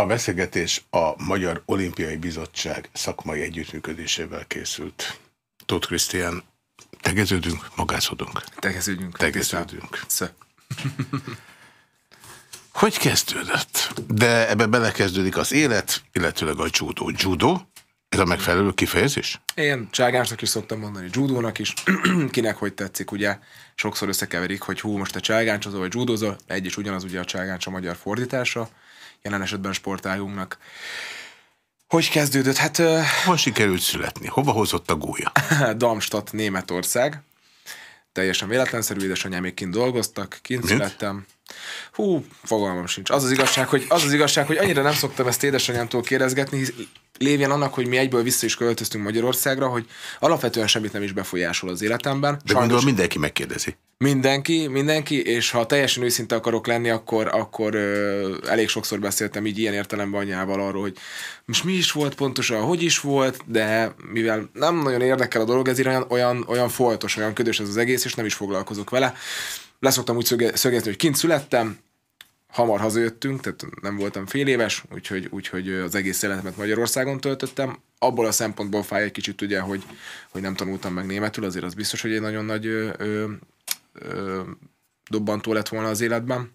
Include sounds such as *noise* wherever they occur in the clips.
A beszélgetés a Magyar Olimpiai Bizottság szakmai együttműködésével készült. Tóth Krisztián, tegeződünk, magázodunk. Tegeződjünk. Tegeződünk. *laughs* Hogy kezdődött? De ebbe belekezdődik az élet, illetőleg a judó. Judo? Ez a megfelelő kifejezés? Én cságásnak is szoktam mondani, judónak is. *clears throat* Kinek hogy tetszik, ugye? Sokszor összekeverik, hogy hú, most te cságáncsozol, vagy judózol. Egy is ugyanaz ugye a cságáncs a magyar fordítása jelen esetben sportágunknak. Hogy kezdődött? Hát... Hol sikerült születni? Hova hozott a gólya? *laughs* Darmstadt, Németország. Teljesen véletlenszerű, édesanyám még kint dolgoztak, kint Mit? születtem. Hú, fogalmam sincs. Az az igazság, hogy, az az igazság, hogy annyira nem szoktam ezt édesanyámtól kérdezgetni, lévén annak, hogy mi egyből vissza is költöztünk Magyarországra, hogy alapvetően semmit nem is befolyásol az életemben. De gondolom mindenki megkérdezi. Mindenki, mindenki, és ha teljesen őszinte akarok lenni, akkor, akkor ö, elég sokszor beszéltem így ilyen értelemben anyával arról, hogy most mi is volt pontosan, hogy is volt, de mivel nem nagyon érdekel a dolog, ezért olyan, olyan, olyan foltos, olyan ködös ez az egész, és nem is foglalkozok vele. Leszoktam úgy szögezni, hogy kint születtem, hamar hazajöttünk, tehát nem voltam fél éves, úgyhogy, úgyhogy az egész életemet Magyarországon töltöttem. Abból a szempontból fáj egy kicsit ugye, hogy, hogy nem tanultam meg németül, azért az biztos, hogy egy nagyon nagy ö, ö, ö, dobbantó lett volna az életben.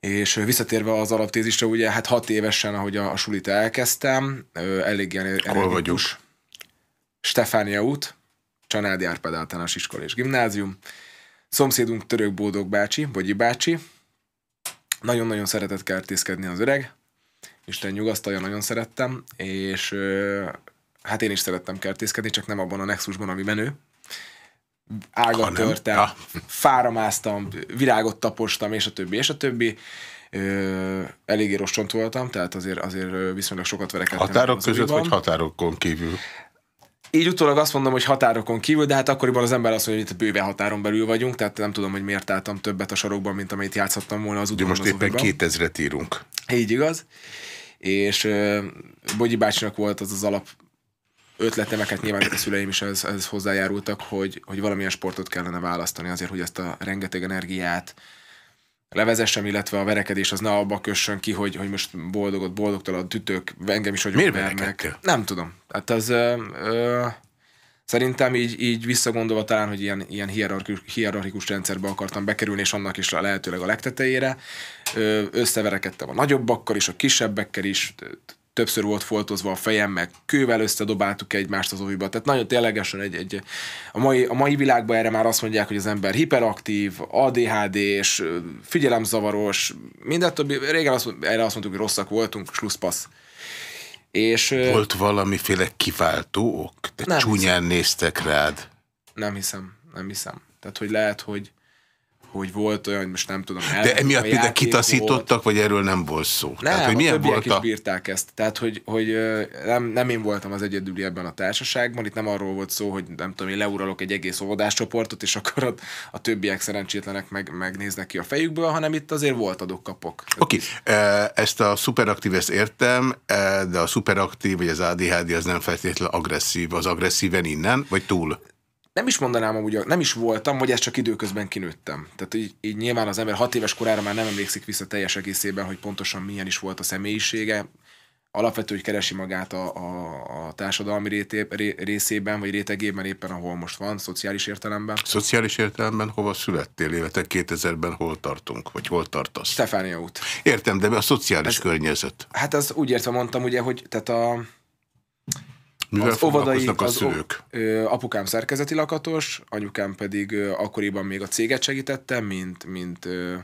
És visszatérve az alaptézisre, ugye hát hat évesen, ahogy a, a sulit elkezdtem, elég ilyen Hol vagyunk? Stefánia út, Csanádi Árpád általános iskola és gimnázium. Szomszédunk Török Bódog bácsi, vagy bácsi, nagyon-nagyon szeretett kertészkedni az öreg, Isten nyugasztalja, nagyon szerettem, és hát én is szerettem kertészkedni, csak nem abban a nexusban, ami menő. Ágat törtem, ja. fára másztam, virágot tapostam, és a többi, és a többi. Ö, eléggé rossz csont voltam, tehát azért, azért viszonylag sokat verekedtem. Határok között, vagy határokon kívül? Így utólag azt mondom, hogy határokon kívül, de hát akkoriban az ember azt mondja, hogy itt bőve határon belül vagyunk, tehát nem tudom, hogy miért álltam többet a sarokban, mint amit játszhattam volna az utolsó. most éppen 2000-et írunk. Így igaz. És uh, Bogyi bácsinak volt az az alap ötletemeket, nyilván a szüleim is ez, ez hozzájárultak, hogy, hogy valamilyen sportot kellene választani azért, hogy ezt a rengeteg energiát, levezessem, illetve a verekedés az ne abba kössön ki, hogy, hogy most boldogot, boldogtalan tütők, engem is hogy Miért vernek? Nem tudom. Hát az ö, ö, szerintem így, így visszagondolva talán, hogy ilyen, ilyen hierarchikus, hierarchikus rendszerbe akartam bekerülni, és annak is a lehetőleg a legtetejére. Ö, összeverekedtem a nagyobbakkal is, a kisebbekkel is, többször volt foltozva a fejem, meg kővel összedobáltuk egymást az oviba. Tehát nagyon ténylegesen egy, egy a, mai, a mai világban erre már azt mondják, hogy az ember hiperaktív, ADHD és figyelemzavaros, mindent többi. Régen azt, erre azt mondtuk, hogy rosszak voltunk, slusszpassz. És, Volt valamiféle kiváltó ok? Te csúnyán hiszem. néztek rád? Nem hiszem, nem hiszem. Tehát, hogy lehet, hogy hogy volt olyan, most nem tudom. De emiatt például kitaszítottak, vagy erről nem volt szó? Nem, Tehát, hogy milyen volt a... is bírták ezt. Tehát, hogy, hogy nem, nem én voltam az egyedüli ebben a társaságban, itt nem arról volt szó, hogy nem tudom, én leuralok egy egész óvodáscsoportot, és akkor a, a többiek szerencsétlenek meg, megnéznek ki a fejükből, hanem itt azért volt adok-kapok. Oké, okay. ezt a szuperaktív ezt értem, de a szuperaktív, vagy az ADHD az nem feltétlenül agresszív, az agresszíven innen, vagy túl? Nem is mondanám amúgy, nem is voltam, vagy ezt csak időközben kinőttem. Tehát így, így nyilván az ember hat éves korára már nem emlékszik vissza teljes egészében, hogy pontosan milyen is volt a személyisége. Alapvető, hogy keresi magát a, a, a társadalmi rété, ré, részében, vagy rétegében éppen, ahol most van, szociális értelemben. Szociális értelemben hova születtél, illetve 2000-ben hol tartunk, vagy hol tartasz? Stefánia út. Értem, de a szociális Ez, környezet? Hát az úgy értve mondtam, ugye, hogy tehát a mivel az óvodai, a az szülők? Ö, apukám szerkezeti lakatos, anyukám pedig ö, akkoriban még a céget segítette, mint, mint ö,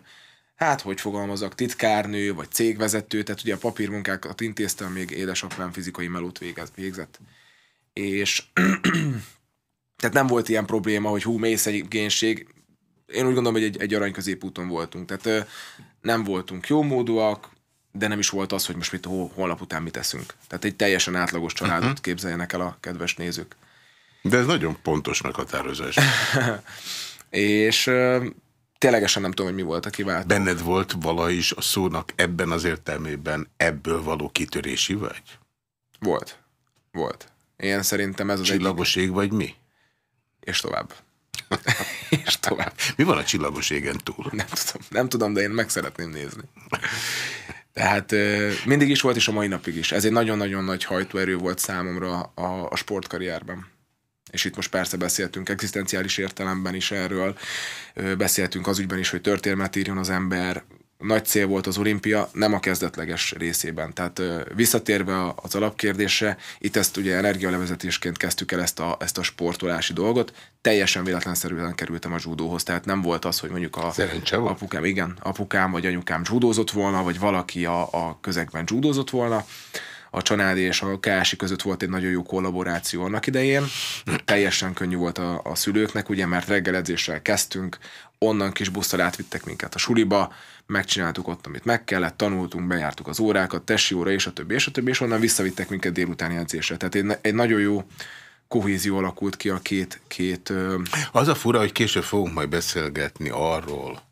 hát hogy fogalmazok, titkárnő, vagy cégvezető, tehát ugye a papírmunkákat intéztem, még édesapám fizikai melót végzett. És *clears throat* tehát nem volt ilyen probléma, hogy hú, mély szegénység. Én úgy gondolom, hogy egy, egy arany középúton voltunk. Tehát ö, nem voltunk jómódúak, de nem is volt az, hogy most mit holnap után mit teszünk. Tehát egy teljesen átlagos családot uh-huh. képzeljenek el a kedves nézők. De ez nagyon pontos meghatározás. *laughs* és uh, ténylegesen nem tudom, hogy mi volt a kiváltó. Benned volt vala is a szónak ebben az értelmében ebből való kitörési vagy? Volt. Volt. Én szerintem ez az Csillagos egyik... ég vagy mi? És tovább. *laughs* és tovább. Mi van a csillagos égen túl? Nem tudom, nem tudom, de én meg szeretném nézni. Tehát mindig is volt, és a mai napig is. Ez egy nagyon-nagyon nagy hajtóerő volt számomra a, a sportkarrierben. És itt most persze beszéltünk egzisztenciális értelemben is erről, beszéltünk az ügyben is, hogy történelmet írjon az ember, nagy cél volt az olimpia, nem a kezdetleges részében. Tehát visszatérve az alapkérdésre, itt ezt ugye energialevezetésként kezdtük el ezt a, ezt a sportolási dolgot, teljesen véletlenszerűen kerültem a judóhoz, tehát nem volt az, hogy mondjuk a apukám, igen, apukám vagy anyukám judózott volna, vagy valaki a, a közegben judózott volna, a Csanádi és a Kási között volt egy nagyon jó kollaboráció annak idején. Teljesen könnyű volt a, a szülőknek, ugye, mert reggel edzéssel kezdtünk, onnan kis busszal átvittek minket a suliba, megcsináltuk ott, amit meg kellett, tanultunk, bejártuk az órákat, tesi óra, és a többi, és a többi, és onnan visszavittek minket délutáni edzésre. Tehát egy, egy nagyon jó kohézió alakult ki a két, két... Az a fura, hogy később fogunk majd beszélgetni arról,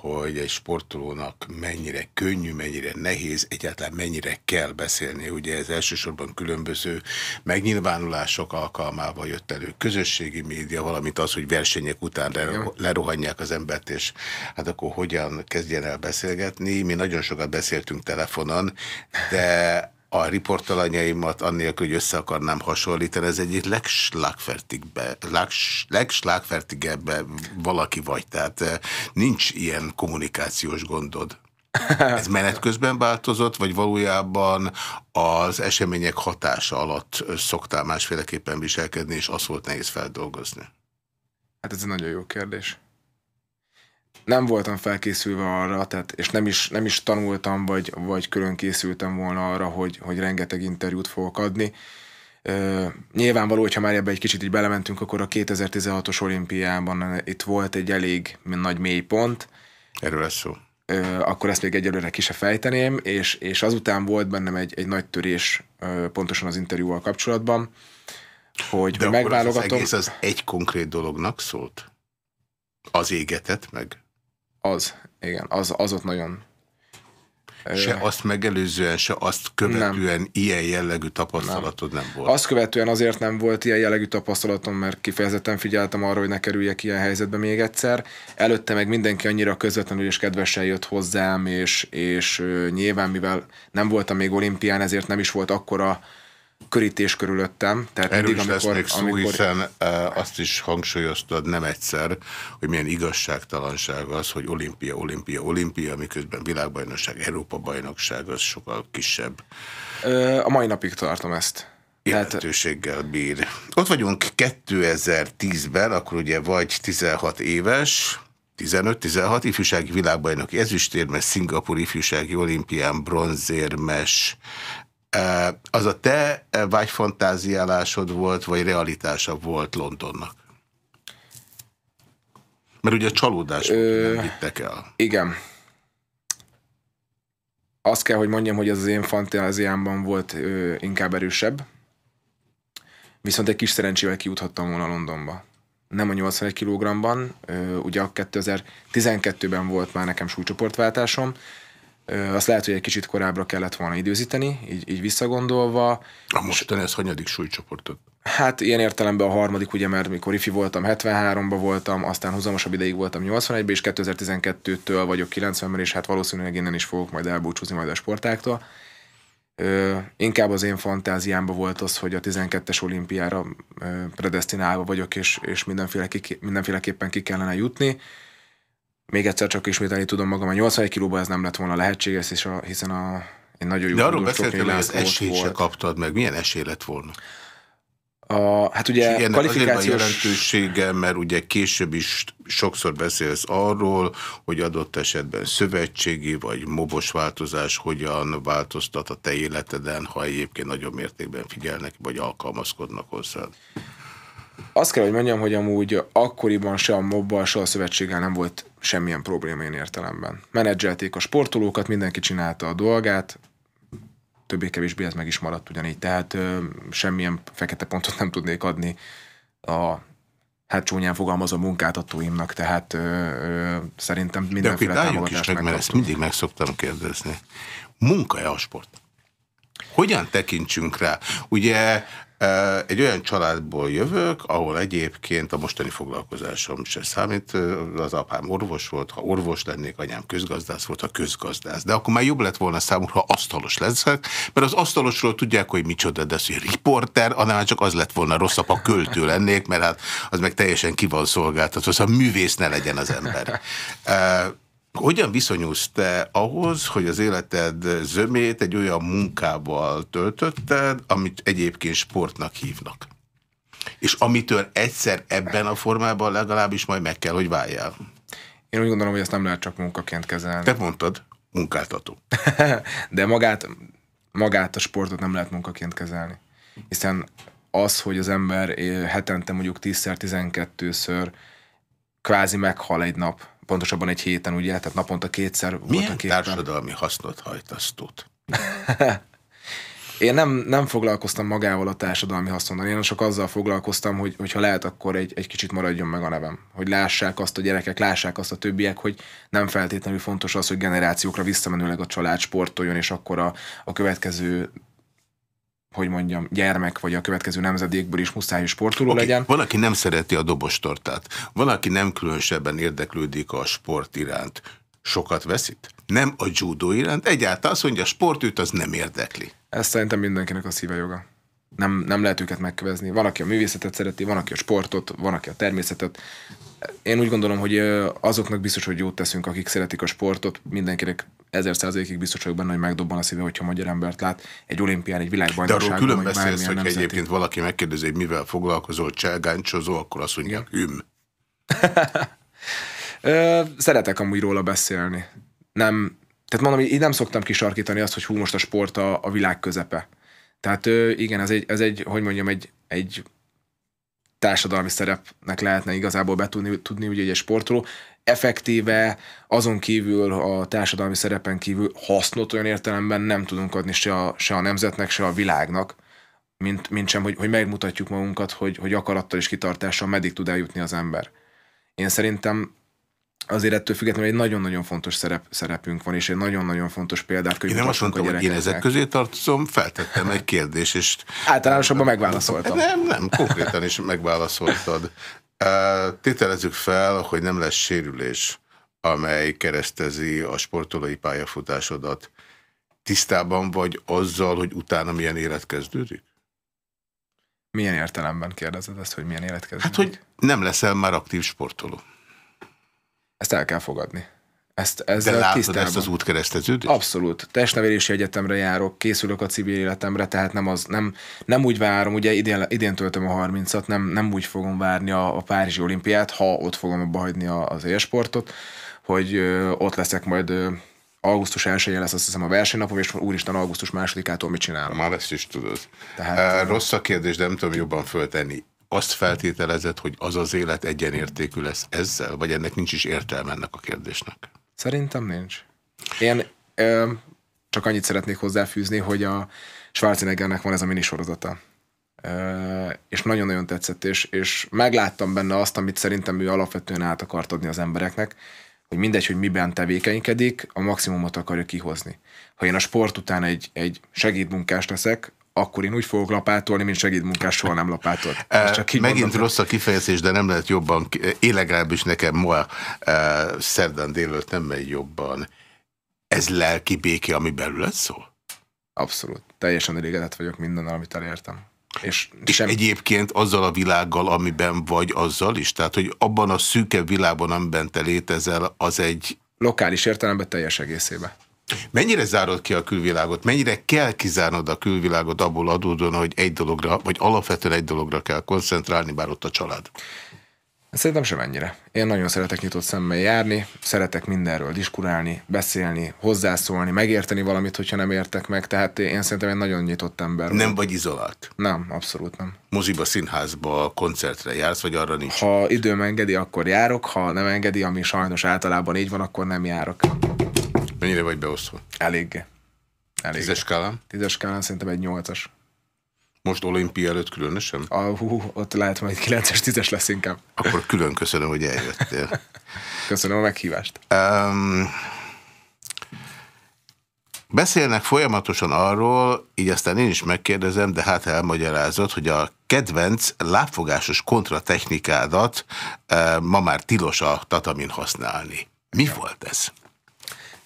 hogy egy sportolónak mennyire könnyű, mennyire nehéz, egyáltalán mennyire kell beszélni. Ugye ez elsősorban különböző megnyilvánulások alkalmával jött elő. Közösségi média, valamint az, hogy versenyek után lerohanják az embert, és hát akkor hogyan kezdjen el beszélgetni. Mi nagyon sokat beszéltünk telefonon, de a riportalanyaimat annélkül, hogy össze akarnám hasonlítani, ez egyik legslágfertigebb valaki vagy, tehát eh, nincs ilyen kommunikációs gondod. Ez menet közben változott, vagy valójában az események hatása alatt szoktál másféleképpen viselkedni, és azt volt nehéz feldolgozni? Hát ez egy nagyon jó kérdés nem voltam felkészülve arra, tehát, és nem is, nem is tanultam, vagy, vagy külön készültem volna arra, hogy, hogy rengeteg interjút fogok adni. Uh, nyilvánvaló, hogyha már ebbe egy kicsit így belementünk, akkor a 2016-os olimpiában itt volt egy elég nagy mélypont. Erről lesz szó. Uh, akkor ezt még egyelőre ki se fejteném, és, és azután volt bennem egy, egy nagy törés uh, pontosan az interjúval kapcsolatban, hogy, De megválogatom. az egész az egy konkrét dolognak szólt? Az égetett meg? Az, igen, az, az ott nagyon... Se azt megelőzően, se azt követően nem. ilyen jellegű tapasztalatod nem. nem volt. Azt követően azért nem volt ilyen jellegű tapasztalatom, mert kifejezetten figyeltem arra, hogy ne kerüljek ilyen helyzetbe még egyszer. Előtte meg mindenki annyira közvetlenül és kedvesen jött hozzám, és, és nyilván mivel nem voltam még olimpián, ezért nem is volt akkora körítés körülöttem. Tehát Erről mindig, amikor, lesz még szó, amikor... hiszen e, azt is hangsúlyoztad nem egyszer, hogy milyen igazságtalanság az, hogy olimpia, olimpia, olimpia, miközben világbajnokság, Európa-bajnokság az sokkal kisebb. A mai napig tartom ezt. Jelentőséggel bír. Ott vagyunk 2010-ben, akkor ugye vagy 16 éves, 15-16 ifjúsági világbajnoki ezüstérmes, Szingapur ifjúsági olimpián bronzérmes, az a te vágyfantáziálásod volt, vagy realitása volt Londonnak? Mert ugye a csalódás Ö, nem vittek el. Igen. Azt kell, hogy mondjam, hogy ez az én fantáziámban volt ö, inkább erősebb. Viszont egy kis szerencsével kijuthattam volna Londonba. Nem a 81 kg-ban, ugye a 2012-ben volt már nekem súlycsoportváltásom, azt lehet, hogy egy kicsit korábbra kellett volna időzíteni, így, így visszagondolva. A mostani ez hanyadik súlycsoportot? Hát ilyen értelemben a harmadik, ugye, mert mikor ifi voltam, 73-ba voltam, aztán húzamosabb ideig voltam 81-ben, és 2012-től vagyok 90-ben, és hát valószínűleg innen is fogok majd elbúcsúzni majd a sportáktól. Ö, inkább az én fantáziámban volt az, hogy a 12-es olimpiára ö, predestinálva vagyok, és, és mindenféle ki, mindenféleképpen ki kellene jutni még egyszer csak ismételni tudom magam, a 81 kilóban ez nem lett volna lehetséges, és a, hiszen a, egy nagyon jó De arról beszéltél, hogy az esélyt se kaptad meg. Milyen esély lett volna? A, hát ugye és kvalifikációs... jelentősége, mert ugye később is sokszor beszélsz arról, hogy adott esetben szövetségi vagy mobos változás hogyan változtat a te életeden, ha egyébként nagyobb mértékben figyelnek, vagy alkalmazkodnak hozzád. Azt kell, hogy mondjam, hogy amúgy akkoriban se a mobbal, se a szövetséggel nem volt semmilyen probléma én értelemben. Menedzselték a sportolókat, mindenki csinálta a dolgát, többé-kevésbé ez meg is maradt ugyanígy. Tehát ö, semmilyen fekete pontot nem tudnék adni a hát csúnyán fogalmazó munkáltatóimnak, tehát ö, ö, szerintem mindenféle támogatást is meg, mert ezt mindig meg szoktam kérdezni. Munka-e a sport? Hogyan tekintsünk rá? Ugye egy olyan családból jövök, ahol egyébként a mostani foglalkozásom se számít. Az apám orvos volt, ha orvos lennék, anyám közgazdász volt, ha közgazdász. De akkor már jobb lett volna számomra, ha asztalos leszek, mert az asztalosról tudják, hogy micsoda, de az, hogy riporter, annál csak az lett volna rosszabb, ha költő lennék, mert hát az meg teljesen ki van szolgáltatva, szóval művész ne legyen az ember. Hogyan viszonyulsz te ahhoz, hogy az életed zömét egy olyan munkával töltötted, amit egyébként sportnak hívnak? És amitől egyszer ebben a formában legalábbis majd meg kell, hogy váljál. Én úgy gondolom, hogy ezt nem lehet csak munkaként kezelni. Te mondtad, munkáltató. *laughs* De magát, magát a sportot nem lehet munkaként kezelni. Hiszen az, hogy az ember hetente mondjuk 10-12-ször kvázi meghal egy nap, pontosabban egy héten, ugye, tehát naponta kétszer Milyen voltak éppen. társadalmi hasznot hajtasz tud? *laughs* Én nem, nem foglalkoztam magával a társadalmi haszonnal, én csak azzal foglalkoztam, hogy, hogyha lehet, akkor egy, egy kicsit maradjon meg a nevem. Hogy lássák azt a gyerekek, lássák azt a többiek, hogy nem feltétlenül fontos az, hogy generációkra visszamenőleg a család sportoljon, és akkor a, a következő hogy mondjam, gyermek, vagy a következő nemzedékből is muszáj sportoló okay. legyen. Van, aki nem szereti a dobostortát. Van, aki nem különösebben érdeklődik a sport iránt. Sokat veszít? Nem a judó iránt. Egyáltalán azt mondja, a sportűt az nem érdekli. Ez szerintem mindenkinek a szíve joga. Nem, nem lehet őket megkövezni. Van, aki a művészetet szereti, van, aki a sportot, van, aki a természetet. Én úgy gondolom, hogy azoknak biztos, hogy jót teszünk, akik szeretik a sportot, mindenkinek ezer százalékig biztos vagyok benne, hogy megdobban a szíve, hogyha magyar embert lát egy olimpián, egy világbajnokságon. De arról külön beszélsz, hogy nemzeti. egyébként valaki megkérdezi, hogy mivel foglalkozol, cselgáncsozó, akkor azt mondja, hüm. *laughs* Szeretek amúgy róla beszélni. Nem, tehát mondom, így nem szoktam kisarkítani azt, hogy hú, most a sport a, a világ közepe. Tehát igen, ez egy, ez egy hogy mondjam, egy, egy társadalmi szerepnek lehetne igazából betudni tudni, ugye egy sportoló. Effektíve azon kívül, a társadalmi szerepen kívül hasznot olyan értelemben nem tudunk adni se a, se a nemzetnek, se a világnak, mint, mint sem, hogy, hogy megmutatjuk magunkat, hogy, hogy akarattal és kitartással meddig tud eljutni az ember. Én szerintem azért ettől függetlenül egy nagyon-nagyon fontos szerep, szerepünk van, és egy nagyon-nagyon fontos példát Én nem azt mondtam, hogy én ezek közé tartozom, feltettem egy kérdést, és... Általánosabban megválaszoltam. Nem, nem, konkrétan is megválaszoltad. Tételezzük fel, hogy nem lesz sérülés, amely keresztezi a sportolói pályafutásodat. Tisztában vagy azzal, hogy utána milyen élet kezdődik? Milyen értelemben kérdezed ezt, hogy milyen élet kezdődik? Hát, hogy nem leszel már aktív sportoló. Ezt el kell fogadni. Ezt, ezzel De látod tisztában. ezt az útkereszteződést? Abszolút. Testnevelési egyetemre járok, készülök a civil életemre, tehát nem, az, nem, nem úgy várom, ugye idén, idén töltöm a 30-at, nem, nem úgy fogom várni a, a Párizsi olimpiát, ha ott fogom abba hagyni a, az élsportot, hogy ö, ott leszek majd ö, augusztus 1 lesz azt hiszem a versenynapom, és úristen augusztus másodikától mit csinálom. Már ezt is tudod. Tehát, uh, rossz a kérdés, de nem tudom jobban föltenni azt feltételezett, hogy az az élet egyenértékű lesz ezzel, vagy ennek nincs is értelme ennek a kérdésnek? Szerintem nincs. Én ö, csak annyit szeretnék hozzáfűzni, hogy a Schwarzeneggernek van ez a minisorozata. Ö, és nagyon-nagyon tetszett, és, és megláttam benne azt, amit szerintem ő alapvetően át akart adni az embereknek, hogy mindegy, hogy miben tevékenykedik, a maximumot akarja kihozni. Ha én a sport után egy, egy segédmunkás leszek, akkor én úgy fogok lapátolni, mint segédmunkás soha nem lapátolt. Csak Megint mondom. rossz a kifejezés, de nem lehet jobban, én legalábbis nekem ma szerdán délőtt nem megy jobban. Ez lelki béke, ami belül szól? Abszolút. Teljesen elégedett vagyok mindennel, amit elértem. És, és sem... egyébként azzal a világgal, amiben vagy, azzal is? Tehát, hogy abban a szűkebb világban, amiben te létezel, az egy... Lokális értelemben teljes egészében. Mennyire zárod ki a külvilágot? Mennyire kell kizárnod a külvilágot abból adódóan, hogy egy dologra, vagy alapvetően egy dologra kell koncentrálni, bár ott a család? Szerintem sem ennyire. Én nagyon szeretek nyitott szemmel járni, szeretek mindenről diskurálni, beszélni, hozzászólni, megérteni valamit, hogyha nem értek meg, tehát én szerintem egy nagyon nyitott ember. Nem vagy izolált? Nem, abszolút nem. Moziba, színházba, koncertre jársz, vagy arra nincs? Ha időm engedi, akkor járok, ha nem engedi, ami sajnos általában így van, akkor nem járok. Mennyire vagy beosztva? Eléggé. Eléggé. Tízes skálán? Tízes skálán szerintem egy nyolcas. Most olimpia előtt különösen? A, hú, ott lehet, egy 9-es, 10-es lesz inkább. Akkor külön köszönöm, hogy eljöttél. *laughs* köszönöm a meghívást. Um, Beszélnek folyamatosan arról, így aztán én is megkérdezem, de hát elmagyarázott, hogy a kedvenc lábfogásos kontratechnikádat e, ma már tilos a tatamin használni. Mi volt ez?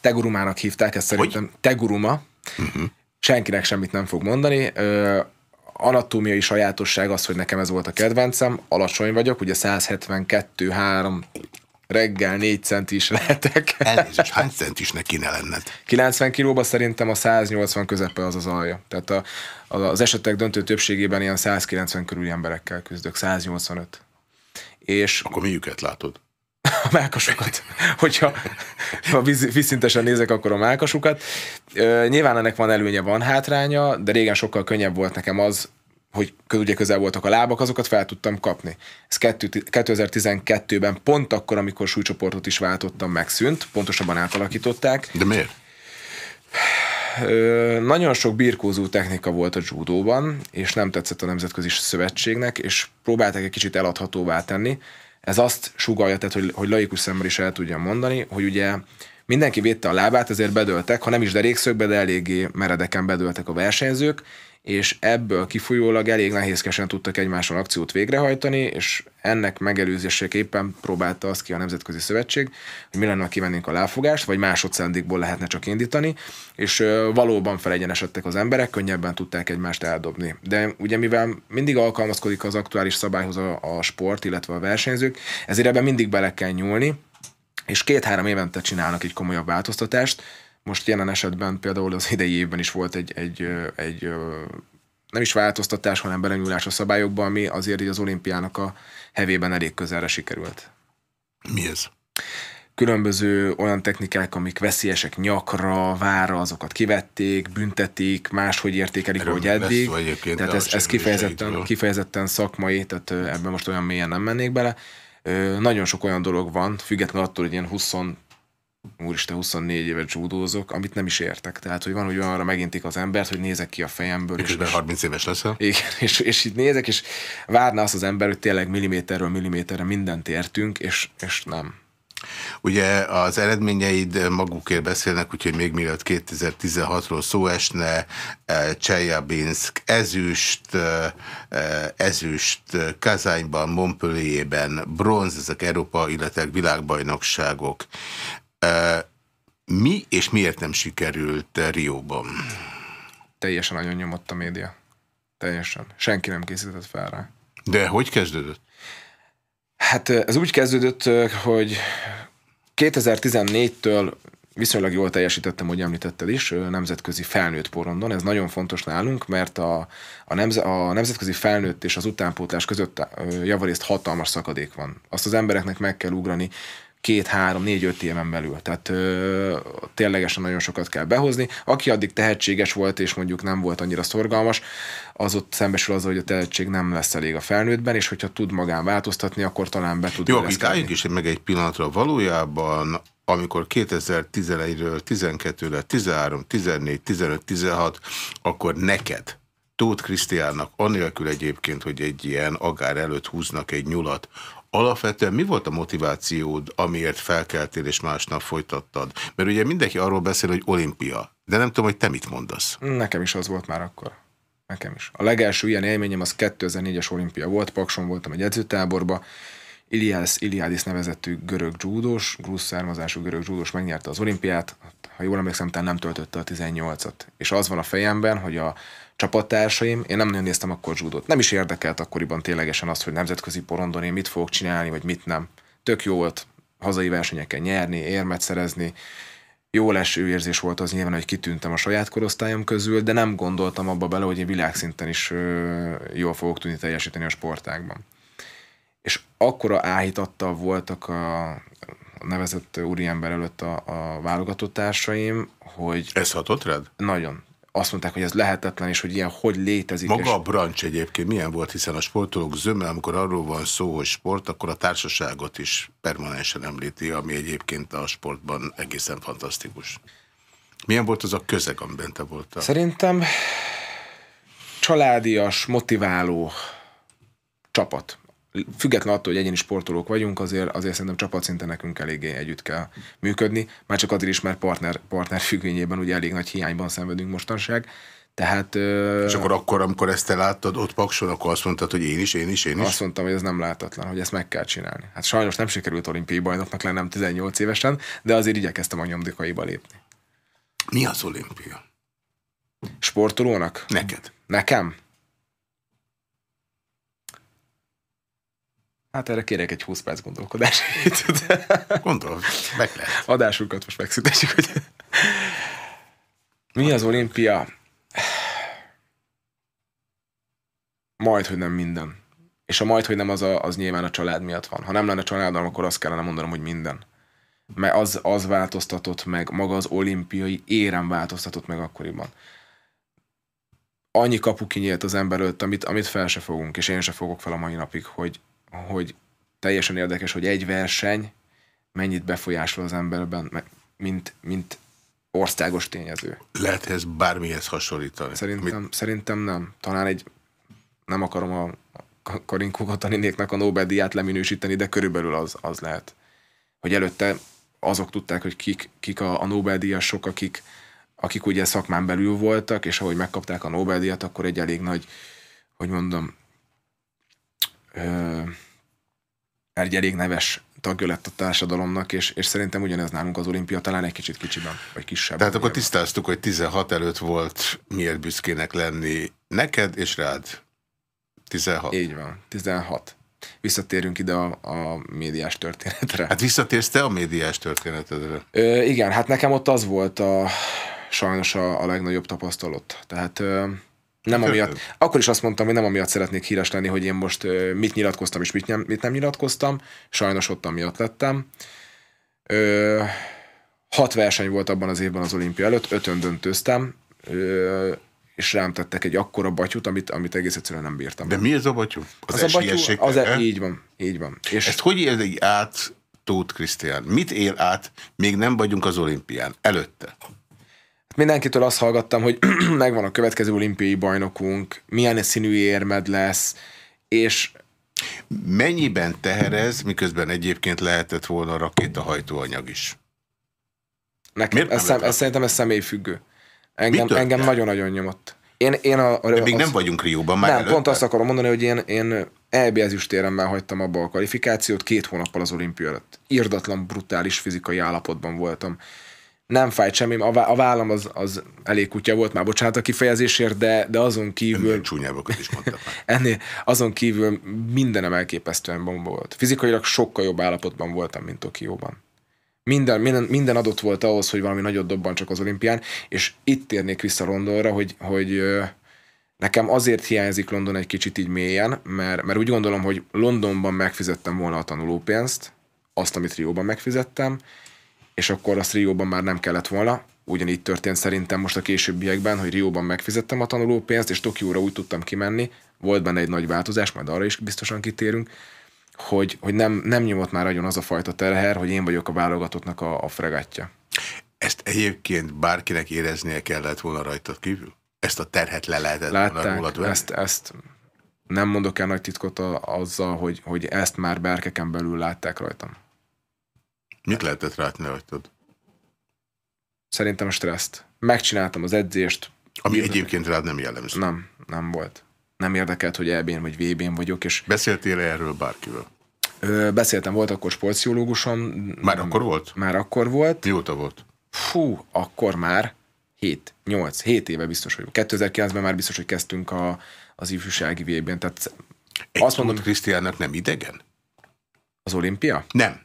Tegurumának hívták, ez szerintem hogy? Teguruma. Uh-huh. Senkinek semmit nem fog mondani. Ö, anatómiai sajátosság az, hogy nekem ez volt a kedvencem. Alacsony vagyok, ugye 172 3 reggel 4 centi is lehetek. Elnézést, hány centisnek kéne lenned? 90 kilóba szerintem a 180 közepe az az alja. Tehát a, az esetek döntő többségében ilyen 190 körüli emberekkel küzdök, 185. És Akkor mi őket látod? A mákasokat. Hogyha ha vízszintesen nézek, akkor a mákasukat. Nyilván ennek van előnye, van hátránya, de régen sokkal könnyebb volt nekem az, hogy ugye közel voltak a lábak, azokat fel tudtam kapni. Ez 2012-ben pont akkor, amikor súlycsoportot is váltottam, megszűnt, pontosabban átalakították. De miért? Nagyon sok birkózó technika volt a judóban, és nem tetszett a Nemzetközi Szövetségnek, és próbálták egy kicsit eladhatóvá tenni. Ez azt sugalja, tehát, hogy, hogy laikus szemmel is el tudjam mondani, hogy ugye mindenki védte a lábát, ezért bedöltek, ha nem is derékszögbe, de eléggé meredeken bedöltek a versenyzők, és ebből kifolyólag elég nehézkesen tudtak egymáson akciót végrehajtani, és ennek megelőzéseképpen próbálta azt ki a Nemzetközi Szövetség, hogy mi lenne, ha kivennénk a láfogást, vagy másodszándékból lehetne csak indítani, és valóban felegyenesedtek az emberek, könnyebben tudták egymást eldobni. De ugye mivel mindig alkalmazkodik az aktuális szabályhoz a, a sport, illetve a versenyzők, ezért ebben mindig bele kell nyúlni, és két-három évente csinálnak egy komolyabb változtatást, most jelen esetben például az idei évben is volt egy, egy, egy nem is változtatás, hanem belenyúlás a szabályokba, ami azért így az olimpiának a hevében elég közelre sikerült. Mi ez? Különböző olyan technikák, amik veszélyesek nyakra, vára, azokat kivették, büntetik, máshogy értékelik, Erről hogy eddig. Tehát ez, ez kifejezetten, kifejezetten szakmai, tehát ebben most olyan mélyen nem mennék bele. Nagyon sok olyan dolog van, függetlenül attól, hogy ilyen 20 úristen, 24 évet zsúdózok, amit nem is értek. Tehát, hogy van, hogy arra megintik az embert, hogy nézek ki a fejemből. És, és 30 éves leszel? Igen, *laughs* és, és itt nézek, és várná azt az ember, hogy tényleg milliméterről milliméterre mindent értünk, és, és nem. Ugye az eredményeid magukért beszélnek, úgyhogy még mielőtt 2016-ról szó esne, eh, Csejabinsk ezüst, eh, ezüst Kazányban, Montpellierben, bronz, ezek Európa, illetve világbajnokságok. Eh, mi és miért nem sikerült Rióban? Teljesen nagyon nyomott a média. Teljesen. Senki nem készített fel rá. De hogy kezdődött? Hát ez úgy kezdődött, hogy 2014-től viszonylag jól teljesítettem, hogy említetted is, nemzetközi felnőtt porondon. Ez nagyon fontos nálunk, mert a, a, nemze, a nemzetközi felnőtt és az utánpótlás között javarészt hatalmas szakadék van. Azt az embereknek meg kell ugrani két, három, négy, öt éven belül. Tehát ö, ténylegesen nagyon sokat kell behozni. Aki addig tehetséges volt, és mondjuk nem volt annyira szorgalmas, az ott szembesül azzal, hogy a tehetség nem lesz elég a felnőttben, és hogyha tud magán változtatni, akkor talán be tud Jó, itt álljunk is meg egy pillanatra. Valójában amikor 2011-ről 12-re, 13, 14, 15, 16, akkor neked, Tóth Krisztiánnak, anélkül egyébként, hogy egy ilyen agár előtt húznak egy nyulat, Alapvetően mi volt a motivációd, amiért felkeltél és másnap folytattad? Mert ugye mindenki arról beszél, hogy olimpia, de nem tudom, hogy te mit mondasz. Nekem is az volt már akkor. Nekem is. A legelső ilyen élményem az 2004-es olimpia volt, Pakson voltam egy edzőtáborba, Ilias Iliadis nevezettű görög dzsúdós, grúz származású görög dzsúdós megnyerte az olimpiát, ha jól emlékszem, talán nem töltötte a 18-at. És az van a fejemben, hogy a csapattársaim, én nem nagyon néztem akkor judót. Nem is érdekelt akkoriban ténylegesen az, hogy nemzetközi porondon én mit fogok csinálni, vagy mit nem. Tök jó volt hazai versenyeken nyerni, érmet szerezni, jó leső érzés volt az nyilván, hogy kitűntem a saját korosztályom közül, de nem gondoltam abba bele, hogy én világszinten is jól fogok tudni teljesíteni a sportágban. És akkora áhítattal voltak a nevezett úriember előtt a, a válogatott társaim, hogy... Ez hatott rád? Nagyon azt mondták, hogy ez lehetetlen, és hogy ilyen hogy létezik. Maga és... a brancs egyébként milyen volt, hiszen a sportolók zöme, amikor arról van szó, hogy sport, akkor a társaságot is permanensen említi, ami egyébként a sportban egészen fantasztikus. Milyen volt az a közeg, amiben te voltál? Szerintem családias, motiváló csapat. Független attól, hogy egyéni sportolók vagyunk, azért, azért szerintem csapatszinten nekünk eléggé együtt kell működni, már csak azért is, mert partner, partner függvényében ugye elég nagy hiányban szenvedünk mostanság. Tehát, és akkor, akkor, amikor ezt te láttad ott Pakson, akkor azt mondtad, hogy én is, én is, én is? Azt mondtam, hogy ez nem látatlan, hogy ezt meg kell csinálni. Hát sajnos nem sikerült olimpiai bajnoknak lennem 18 évesen, de azért igyekeztem a nyomdikaiba lépni. Mi az olimpia? Sportolónak? Neked. Nekem? Hát erre kérek egy 20 perc gondolkodás. *laughs* Gondol, meg lehet. Adásunkat most megszüntessük, hogy mi az olimpia? Majd, hogy nem minden. És a majd, hogy nem, az, a, az nyilván a család miatt van. Ha nem lenne családom, akkor azt kellene mondanom, hogy minden. Mert az, az változtatott meg, maga az olimpiai érem változtatott meg akkoriban. Annyi kapu kinyílt az ember előtt, amit, amit fel se fogunk, és én se fogok fel a mai napig, hogy, hogy teljesen érdekes, hogy egy verseny mennyit befolyásol az emberben, mint, mint országos tényező. Lehet ez bármihez hasonlítani? Szerintem, Mit? szerintem nem. Talán egy, nem akarom a Karinkó Katalinéknak a Nobel-díját leminősíteni, de körülbelül az, az lehet. Hogy előtte azok tudták, hogy kik, kik a, a Nobel-díjasok, akik, akik ugye szakmán belül voltak, és ahogy megkapták a Nobel-díjat, akkor egy elég nagy, hogy mondom, ö, egy elég neves tagja lett a társadalomnak, és, és szerintem ugyanez nálunk az olimpia talán egy kicsit kicsiben, vagy kisebb. Tehát akkor tisztáztuk, hogy 16 előtt volt miért büszkének lenni neked és rád. 16. Így van, 16. Visszatérünk ide a, a médiás történetre. Hát visszatérsz te a médiás történetedre? Ö, igen, hát nekem ott az volt a sajnos a, a legnagyobb tapasztalat. Tehát ö, nem amiatt, akkor is azt mondtam, hogy nem amiatt szeretnék híres lenni, hogy én most mit nyilatkoztam és mit nem, mit nem nyilatkoztam. Sajnos ott amiatt lettem. Ö, hat verseny volt abban az évben az olimpia előtt, ötön döntőztem, ö, és rám tettek egy akkora batyut, amit, amit egész egyszerűen nem bírtam. De mi ez a batyú? Az, az a batyú, az e, így van, így van. És Ezt hogy érzi át Tóth Krisztián? Mit él át, még nem vagyunk az olimpián, előtte? Mindenkitől azt hallgattam, hogy *clears throat* megvan a következő olimpiai bajnokunk, milyen színű érmed lesz, és Mennyiben teherez, miközben egyébként lehetett volna rakétahajtóanyag is? Nekem, ez, szem, ez szerintem ez személyfüggő. Engem, engem nagyon-nagyon nyomott. Én, én a, a, De még az, nem vagyunk Rióban már Nem, előtte. pont azt akarom mondani, hogy én, én EB ezüstéremmel hagytam abba a kvalifikációt két hónappal az olimpia előtt. Irdatlan, brutális fizikai állapotban voltam nem fájt semmi, a, vállam az, az elég kutya volt, már bocsánat a kifejezésért, de, de azon kívül... Ennél csúnyábbakat is mondtam *laughs* ennél, azon kívül mindenem elképesztően bomba volt. Fizikailag sokkal jobb állapotban voltam, mint Tokióban. Minden, minden, minden adott volt ahhoz, hogy valami nagyot dobban csak az olimpián, és itt térnék vissza Londonra, hogy, hogy nekem azért hiányzik London egy kicsit így mélyen, mert, mert úgy gondolom, hogy Londonban megfizettem volna a tanulópénzt, azt, amit Rióban megfizettem, és akkor azt Rióban már nem kellett volna. Ugyanígy történt szerintem most a későbbiekben, hogy Rióban megfizettem a tanulópénzt, és Tokióra úgy tudtam kimenni, volt benne egy nagy változás, majd arra is biztosan kitérünk, hogy, hogy nem, nem nyomott már nagyon az a fajta terher, hogy én vagyok a válogatottnak a, a fregatja. Ezt egyébként bárkinek éreznie kellett volna rajtad kívül? Ezt a terhet le lehetett Látták, volna ezt, ezt nem mondok el nagy titkot a, azzal, hogy, hogy ezt már berkeken belül látták rajtam. Mit lehetett látni rajtad? Szerintem a stresszt. Megcsináltam az edzést. Ami érdekelt. egyébként rád nem jellemző. Nem, nem volt. Nem érdekelt, hogy EB-n vagy VB-n vagyok. És Beszéltél -e erről bárkivel? Ö, beszéltem, volt akkor sportpszichológusom. Már akkor volt? Már akkor volt. Mióta volt? Fú, akkor már 7, 8, 7 éve biztos, hogy 2009-ben már biztos, hogy kezdtünk a, az ifjúsági VB-n. Tehát Egy azt mondom, Krisztiánnak nem idegen? Az olimpia? Nem.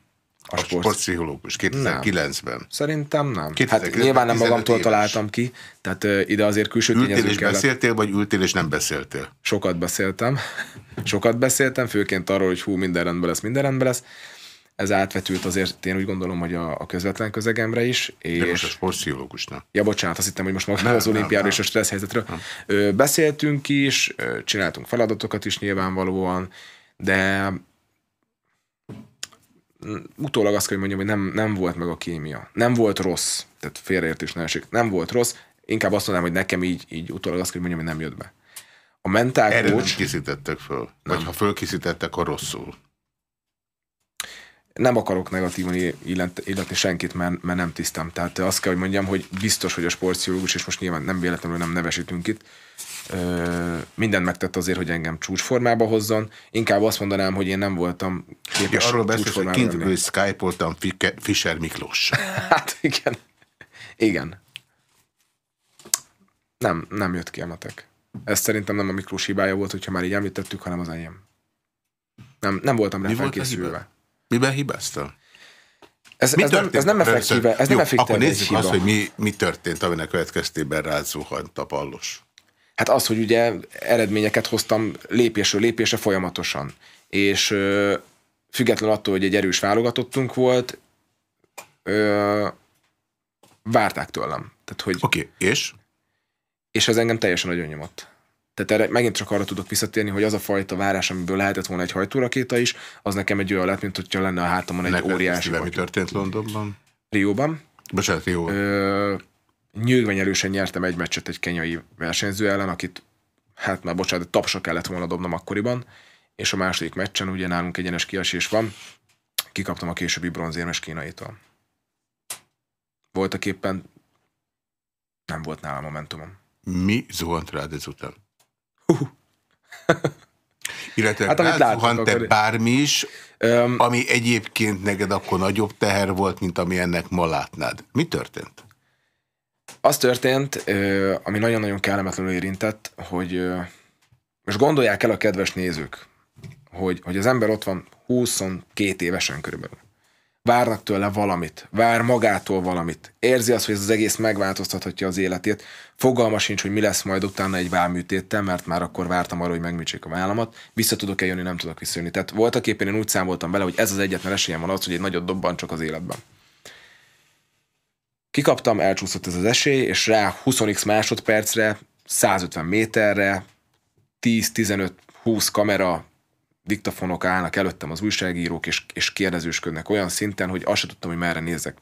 A, a sport... sportpszichológus 2009-ben. Szerintem nem. 2009 hát nyilván nem magamtól éves. találtam ki, tehát uh, ide azért külső ültél tényezők és kellett. beszéltél, vagy ültél és nem beszéltél? Sokat beszéltem. Sokat beszéltem, főként arról, hogy hú, minden rendben lesz, minden rendben lesz. Ez átvetült azért, én úgy gondolom, hogy a, a közvetlen közegemre is. És... De most a sportpszichológusnak. Ja, bocsánat, azt hittem, hogy most maga az olimpiáról és a stressz helyzetről. Nem. Beszéltünk is, csináltunk feladatokat is nyilvánvalóan, de utólag azt kell, hogy mondjam, hogy nem, nem volt meg a kémia. Nem volt rossz, tehát félreértés ne esik. Nem volt rossz, inkább azt mondanám, hogy nekem így, így utólag azt kell, hogy mondjam, hogy nem jött be. A mentál Erre nem coach, készítettek föl. Vagy ha fölkészítettek, akkor rosszul. Nem akarok negatívan illet- illetni senkit, mert, mert nem tisztem. Tehát azt kell, hogy mondjam, hogy biztos, hogy a sportpszichológus, és most nyilván nem véletlenül nem nevesítünk itt, ö, mindent megtett azért, hogy engem csúcsformába hozzon. Inkább azt mondanám, hogy én nem voltam Ja, képes arról beszélsz, hogy csúcsformába kint lenni. hogy Skype-oltam Fischer Miklós. *laughs* Hát igen. Igen. Nem, nem jött ki a matek. Ez szerintem nem a Miklós hibája volt, hogyha már így említettük, hanem az enyém. Nem, nem voltam rá Mi volt felkészülve. hiba? Miben hibáztál? Ez, Mi ez, nem, történt? ez nem effektíve, ez Jó, nem effektíve Akkor nézzük hiba. azt, hogy mi, mi történt, aminek következtében rád zuhant a pallos. Hát az, hogy ugye eredményeket hoztam lépésről lépésre folyamatosan. És ö, független attól, hogy egy erős válogatottunk volt, ö, várták tőlem. Tehát, hogy, Oké, okay, és? és ez engem teljesen nagyon nyomott. Tehát erre megint csak arra tudok visszatérni, hogy az a fajta várás, amiből lehetett volna egy hajtórakéta is, az nekem egy olyan lett, mint hogyha lenne a hátamon egy Neked óriási mi történt Londonban? Rióban. Bocsánat. Ö, nyűgvenyelősen nyertem egy meccset egy kenyai versenyző ellen, akit hát már bocsánat, de tapsra kellett volna dobnom akkoriban, és a második meccsen ugye nálunk egyenes kiesés van, kikaptam a későbbi bronzérmes kínaitól. Voltak éppen nem volt nálam momentumom. Mi zuhant rád ezután? Illetve Hát, amit rád láttuk zuhant-e akkor- bármi is, Öm, ami egyébként neked akkor nagyobb teher volt, mint ami ennek ma látnád. Mi történt? az történt, ami nagyon-nagyon kellemetlenül érintett, hogy most gondolják el a kedves nézők, hogy, hogy az ember ott van 22 évesen körülbelül. Várnak tőle valamit, vár magától valamit. Érzi azt, hogy ez az egész megváltoztathatja az életét. Fogalma sincs, hogy mi lesz majd utána egy válműtéttel, mert már akkor vártam arra, hogy megműtsék a vállamat. Vissza tudok-e jönni, nem tudok visszajönni. Tehát voltak éppen én úgy számoltam bele, hogy ez az egyetlen esélyem van az, hogy egy nagyot dobban csak az életben. Kikaptam, elcsúszott ez az esély, és rá 20x másodpercre, 150 méterre, 10-15-20 kamera, diktafonok állnak előttem az újságírók, és, és kérdezősködnek olyan szinten, hogy azt sem tudtam, hogy merre nézek.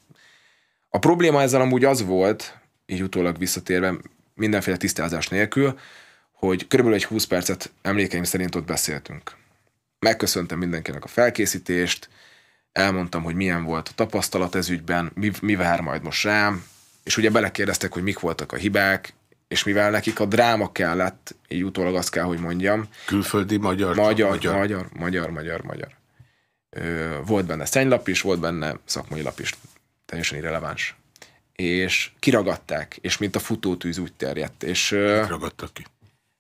A probléma ezzel amúgy az volt, így utólag visszatérve, mindenféle tisztázás nélkül, hogy körülbelül egy 20 percet emlékeim szerint ott beszéltünk. Megköszöntem mindenkinek a felkészítést, elmondtam, hogy milyen volt a tapasztalat ez ügyben, mi, mi vár majd most rám, és ugye belekérdeztek, hogy mik voltak a hibák, és mivel nekik a dráma kellett, így utólag azt kell, hogy mondjam, Külföldi magyar? magyar, magyar, magyar, magyar, magyar, magyar. Ö, volt benne szennylap is, volt benne szakmai lap is, teljesen irreleváns. És kiragadták, és mint a futótűz úgy terjedt. És ö, Ragadtak ki.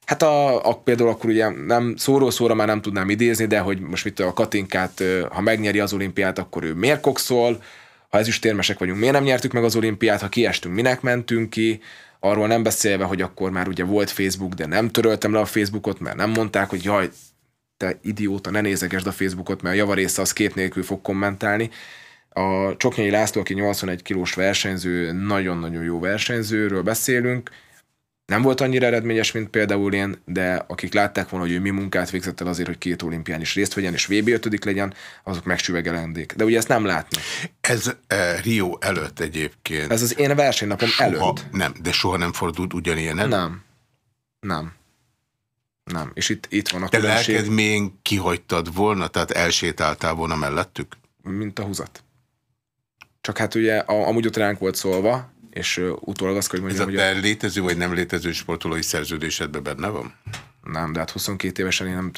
Hát a, a, például akkor ugye nem szóról szóra már nem tudnám idézni, de hogy most mit a Katinkát, ha megnyeri az olimpiát, akkor ő miért kokszol, ha ezüstérmesek vagyunk, miért nem nyertük meg az olimpiát, ha kiestünk, minek mentünk ki, arról nem beszélve, hogy akkor már ugye volt Facebook, de nem töröltem le a Facebookot, mert nem mondták, hogy jaj, te idióta, ne nézegesd a Facebookot, mert a javarésze az kép nélkül fog kommentálni. A Csoknyai László, aki 81 kilós versenyző, nagyon-nagyon jó versenyzőről beszélünk, nem volt annyira eredményes, mint például én, de akik látták volna, hogy ő mi munkát végzett el azért, hogy két olimpián is részt vegyen, és VB 5 legyen, azok megsüvegelendék. De ugye ezt nem látni. Ez eh, Rio előtt egyébként. Ez az én versenynapom soha, előtt. Nem, de soha nem fordult ugyanilyen elő. Nem. Nem. Nem. És itt, itt van a Te különbség, lelked mélyén kihagytad volna, tehát elsétáltál volna mellettük? mint a húzat. Csak hát ugye a, amúgy ott ránk volt szólva, és utólag azt kell, hogy Ez a mondjam, hogy te létező vagy nem létező sportolói szerződésedben benne van? Nem, de hát 22 évesen én nem...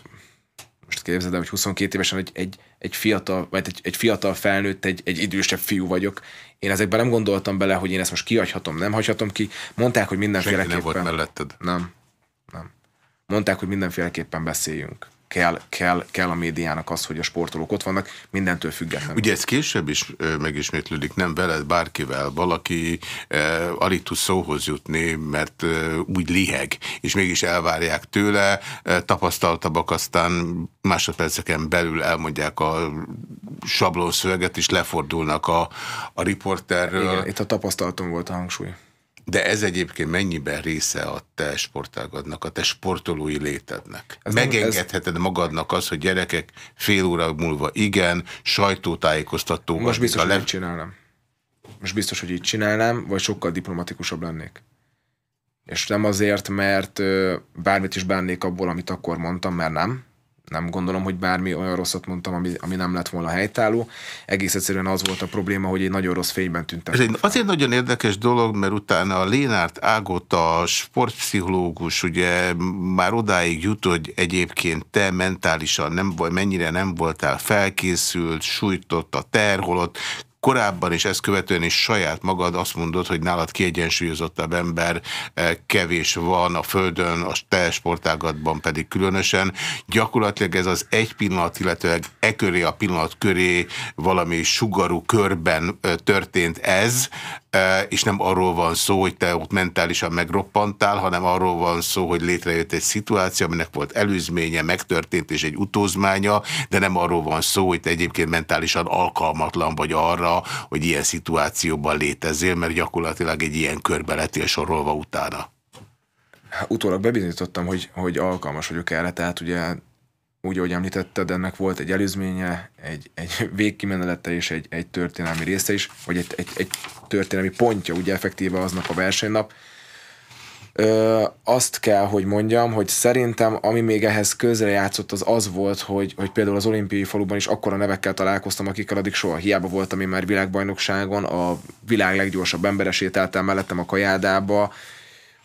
Most képzeld el, hogy 22 évesen egy, egy, egy fiatal, vagy egy, egy fiatal felnőtt, egy, egy idősebb fiú vagyok. Én ezekben nem gondoltam bele, hogy én ezt most kihagyhatom, nem hagyhatom ki. Mondták, hogy Senki mindenféleképpen... nem volt melletted. Nem, nem. Mondták, hogy mindenféleképpen beszéljünk. Kell, kell, kell a médiának az, hogy a sportolók ott vannak, mindentől függetlenül. Ugye ez később is megismétlődik, nem veled, bárkivel. Valaki e, alig tud szóhoz jutni, mert e, úgy liheg, és mégis elvárják tőle. E, tapasztaltabbak aztán másodperceken belül elmondják a sablonszöveget, és lefordulnak a, a riporterről. Igen, itt a tapasztalatom volt a hangsúly. De ez egyébként mennyiben része a te sportágadnak, a te sportolói létednek? Ez Megengedheted magadnak az, hogy gyerekek fél óra múlva igen, sajtótájékoztató Most biztos, hogy le... így csinálnám. Most biztos, hogy így csinálnám, vagy sokkal diplomatikusabb lennék. és nem azért, mert bármit is bánnék abból, amit akkor mondtam, mert nem. Nem gondolom, hogy bármi olyan rosszat mondtam, ami, ami nem lett volna helytálló. Egész egyszerűen az volt a probléma, hogy egy nagyon rossz fényben tűntem. Ez egy azért nagyon érdekes dolog, mert utána a Lénárt Ágota, sportpszichológus, ugye már odáig jut, hogy egyébként te mentálisan nem vagy, mennyire nem voltál felkészült, sújtott a terholott, korábban és ezt követően is saját magad azt mondod, hogy nálad kiegyensúlyozottabb ember eh, kevés van a földön, a te sportágatban pedig különösen. Gyakorlatilag ez az egy pillanat, illetve e köré a pillanat köré valami sugarú körben eh, történt ez, és nem arról van szó, hogy te ott mentálisan megroppantál, hanem arról van szó, hogy létrejött egy szituáció, aminek volt előzménye, megtörtént és egy utózmánya, de nem arról van szó, hogy te egyébként mentálisan alkalmatlan vagy arra, hogy ilyen szituációban létezzél, mert gyakorlatilag egy ilyen körbe lettél sorolva utána. Utólag bebizonyítottam, hogy, hogy alkalmas vagyok erre, tehát ugye úgy, ahogy említetted, ennek volt egy előzménye, egy, egy végkimenelete és egy, egy történelmi része is, vagy egy, egy, egy történelmi pontja, ugye effektíve aznap a versenynap. Ö, azt kell, hogy mondjam, hogy szerintem ami még ehhez közre játszott, az az volt, hogy, hogy például az olimpiai faluban is akkora nevekkel találkoztam, akikkel addig soha hiába voltam én már világbajnokságon, a világ leggyorsabb embere sétáltam mellettem a kajádába,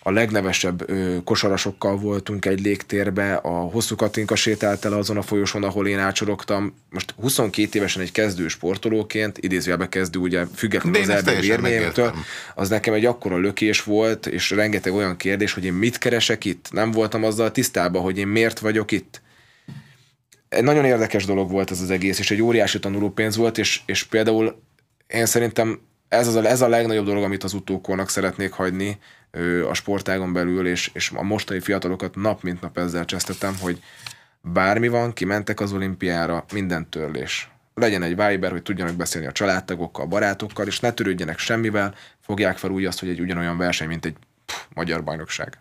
a legnevesebb ö, kosarasokkal voltunk egy légtérbe, a hosszú Katinka sétált el azon a folyosón, ahol én ácsorogtam. Most 22 évesen egy kezdő sportolóként, idézőjelbe kezdő, ugye függetlenül az erdő az nekem egy akkora lökés volt, és rengeteg olyan kérdés, hogy én mit keresek itt. Nem voltam azzal tisztában, hogy én miért vagyok itt. Egy nagyon érdekes dolog volt ez az egész, és egy óriási tanulópénz volt, és, és például én szerintem ez, az a, ez a legnagyobb dolog, amit az utókornak szeretnék hagyni, a sportágon belül, és, és a mostani fiatalokat nap mint nap ezzel csesztetem, hogy bármi van, kimentek az olimpiára, minden törlés. Legyen egy Viber, hogy tudjanak beszélni a családtagokkal, a barátokkal, és ne törődjenek semmivel, fogják fel úgy azt, hogy egy ugyanolyan verseny, mint egy pff, magyar bajnokság.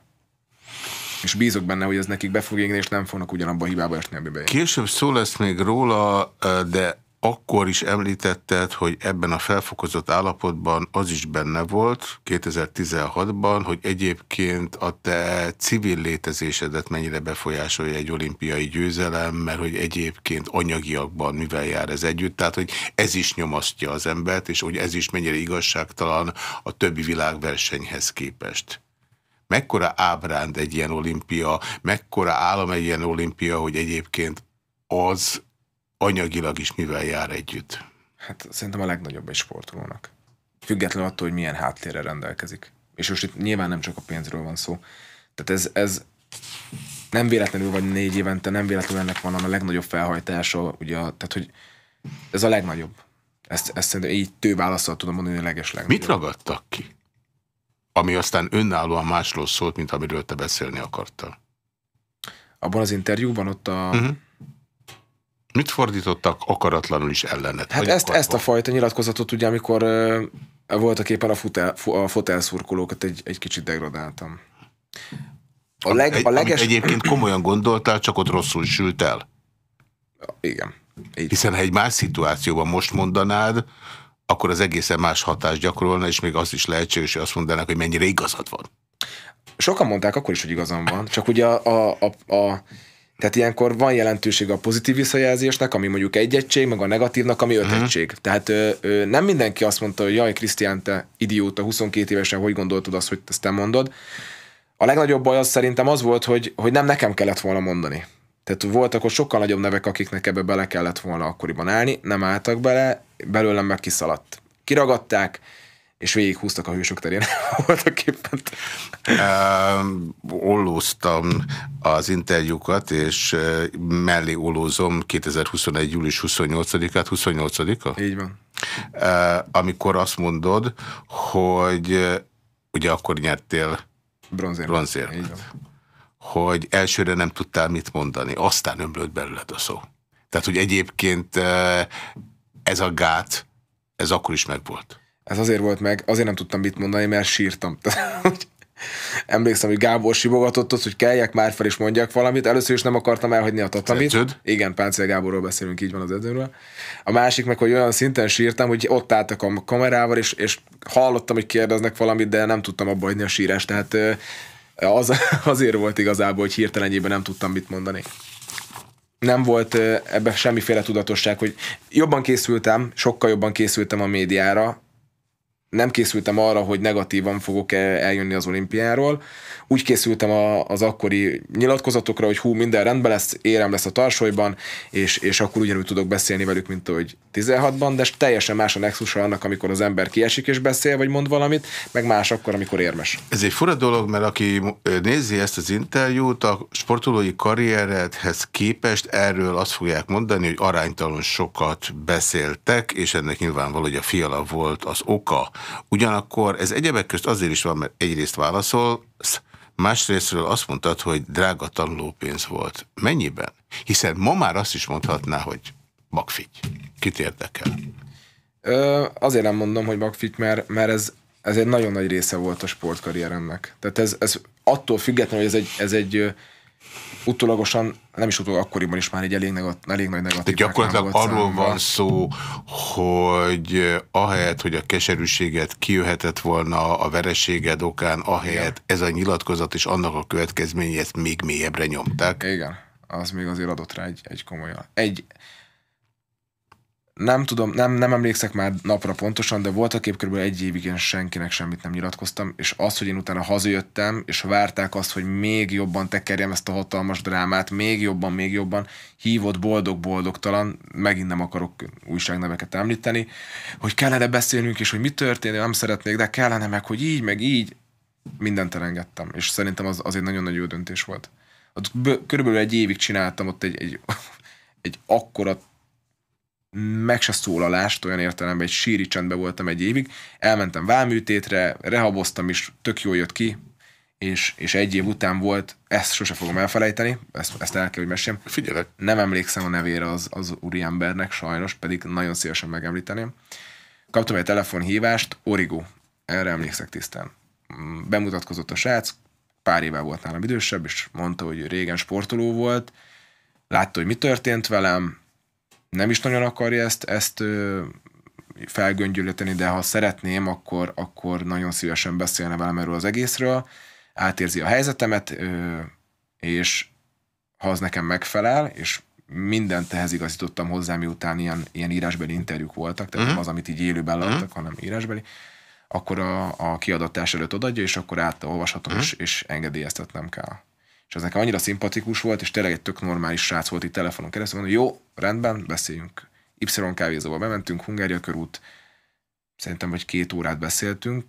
És bízok benne, hogy ez nekik be fog égni, és nem fognak ugyanabban a hibába esni, amiben Később szó lesz még róla, de akkor is említetted, hogy ebben a felfokozott állapotban az is benne volt 2016-ban, hogy egyébként a te civil létezésedet mennyire befolyásolja egy olimpiai győzelem, mert hogy egyébként anyagiakban mivel jár ez együtt, tehát hogy ez is nyomasztja az embert, és hogy ez is mennyire igazságtalan a többi világversenyhez képest. Mekkora ábránd egy ilyen olimpia, mekkora állam egy ilyen olimpia, hogy egyébként az anyagilag is mivel jár együtt? Hát szerintem a legnagyobb egy sportolónak. Függetlenül attól, hogy milyen háttérre rendelkezik. És most itt nyilván nem csak a pénzről van szó. Tehát ez, ez nem véletlenül vagy négy évente, nem véletlenül ennek van a legnagyobb felhajtása, ugye, tehát hogy ez a legnagyobb. Ezt, ezt szerintem így válaszol tudom mondani, hogy a leges legnagyobb. Mit ragadtak ki? Ami aztán önállóan másról szólt, mint amiről te beszélni akartál. Abban az interjúban ott a, uh mhm. -huh Mit fordítottak akaratlanul is ellenet? Hát ezt, ezt a fajta nyilatkozatot ugye, amikor uh, voltak éppen a, futel, a fotelszurkolókat egy, egy kicsit degradáltam. A leg, a leges... Egyébként komolyan gondoltál, csak ott rosszul sült el? Igen. Így. Hiszen ha egy más szituációban most mondanád, akkor az egészen más hatást gyakorolna, és még az is lehetséges, hogy azt mondanak, hogy mennyire igazad van. Sokan mondták akkor is, hogy igazam van, csak ugye a, a, a, a tehát ilyenkor van jelentőség a pozitív visszajelzésnek, ami mondjuk egy egység, meg a negatívnak, ami öt uh-huh. egység. Tehát ö, ö, nem mindenki azt mondta, hogy jaj, Krisztián, te idióta, 22 évesen hogy gondoltad azt, hogy ezt te mondod. A legnagyobb baj az szerintem az volt, hogy, hogy nem nekem kellett volna mondani. Tehát voltak ott sokkal nagyobb nevek, akiknek ebbe bele kellett volna akkoriban állni, nem álltak bele, belőlem meg kiszaladt. Kiragadták, és végighúztak a hősök terén *laughs* voltak éppen. Uh, ollóztam az interjúkat, és mellé ollózom 2021. július 28-át, 28-a? Így van. Uh, amikor azt mondod, hogy ugye akkor nyertél bronzért. bronzért. Hogy elsőre nem tudtál mit mondani, aztán ömlött belőled a szó. Tehát, hogy egyébként ez a gát, ez akkor is megvolt. Ez azért volt meg, azért nem tudtam mit mondani, mert sírtam. *laughs* Emlékszem, hogy Gábor sibogatott ott, hogy keljek már fel és mondjak valamit. Először is nem akartam elhagyni a tatamit. Edződ? Igen, Páncél Gáborról beszélünk, így van az edzőről. A másik meg, hogy olyan szinten sírtam, hogy ott álltak a kamerával, és, és hallottam, hogy kérdeznek valamit, de nem tudtam abba hagyni a sírást. Tehát Az, *laughs* azért volt igazából, hogy hirtelenjében nem tudtam mit mondani. Nem volt ebben semmiféle tudatosság, hogy jobban készültem, sokkal jobban készültem a médiára, nem készültem arra, hogy negatívan fogok eljönni az olimpiáról. Úgy készültem a, az akkori nyilatkozatokra, hogy hú, minden rendben lesz, érem lesz a tarsolyban, és, és akkor ugyanúgy tudok beszélni velük, mint hogy 16-ban, de teljesen más a nexusa annak, amikor az ember kiesik és beszél, vagy mond valamit, meg más akkor, amikor érmes. Ez egy fura dolog, mert aki nézi ezt az interjút, a sportolói karrieredhez képest erről azt fogják mondani, hogy aránytalan sokat beszéltek, és ennek nyilvánvaló, hogy a fiala volt az oka. Ugyanakkor ez egyebek közt azért is van, mert egyrészt válaszol, másrésztről azt mondtad, hogy drága tanulópénz volt. Mennyiben? Hiszen ma már azt is mondhatná, hogy magfigy. Kit érdekel? Ö, azért nem mondom, hogy magfigy, mert, mert ez, ez egy nagyon nagy része volt a sportkarrieremnek. Tehát ez, ez attól függetlenül, hogy ez egy, ez egy utólagosan, nem is utólag akkoriban is már egy elég, negat, elég nagy negatív. Tehát gyakorlatilag arról van szó, hogy ahelyett, hogy a keserűséget kijöhetett volna a vereséged okán, ahelyett Igen. ez a nyilatkozat és annak a következménye ezt még mélyebbre nyomták. Igen, az még azért adott rá egy, egy komolyan. Egy, nem tudom, nem, nem emlékszek már napra pontosan, de voltak kép kb. egy évig én senkinek semmit nem nyilatkoztam, és az, hogy én utána hazajöttem, és várták azt, hogy még jobban tekerjem ezt a hatalmas drámát, még jobban, még jobban, hívott boldog-boldogtalan, megint nem akarok újságneveket említeni, hogy kellene beszélnünk, és hogy mi történt, nem szeretnék, de kellene meg, hogy így, meg így, mindent elengedtem, és szerintem az, az egy nagyon nagy jó döntés volt. Körülbelül egy évig csináltam ott egy, egy, *laughs* egy akkora meg se szólalást, olyan értelemben egy síri csendben voltam egy évig, elmentem váműtétre, rehaboztam is, tök jól jött ki, és, és egy év után volt, ezt sose fogom elfelejteni, ezt, ezt el kell, hogy meséljem. Figyelek. Nem emlékszem a nevére az, az úriembernek, sajnos, pedig nagyon szívesen megemlíteném. Kaptam egy telefonhívást, Origo, erre emlékszek tisztán. Bemutatkozott a srác, pár éve volt nálam idősebb, és mondta, hogy régen sportoló volt, látta, hogy mi történt velem, nem is nagyon akarja ezt, ezt felgöngyölíteni, de ha szeretném, akkor, akkor nagyon szívesen beszélne velem erről az egészről, átérzi a helyzetemet, és ha az nekem megfelel, és mindent ehhez igazítottam hozzá, miután ilyen, ilyen írásbeli interjúk voltak, tehát uh-huh. nem az, amit így élőben láttak, uh-huh. hanem írásbeli, akkor a, a kiadatás előtt odadja, és akkor átolvashatom, uh-huh. és, és engedélyeztetnem kell és ez nekem annyira szimpatikus volt, és tényleg egy tök normális srác volt itt telefonon keresztül, mondom, jó, rendben, beszéljünk. Y kávézóba bementünk, Hungária körút, szerintem vagy két órát beszéltünk,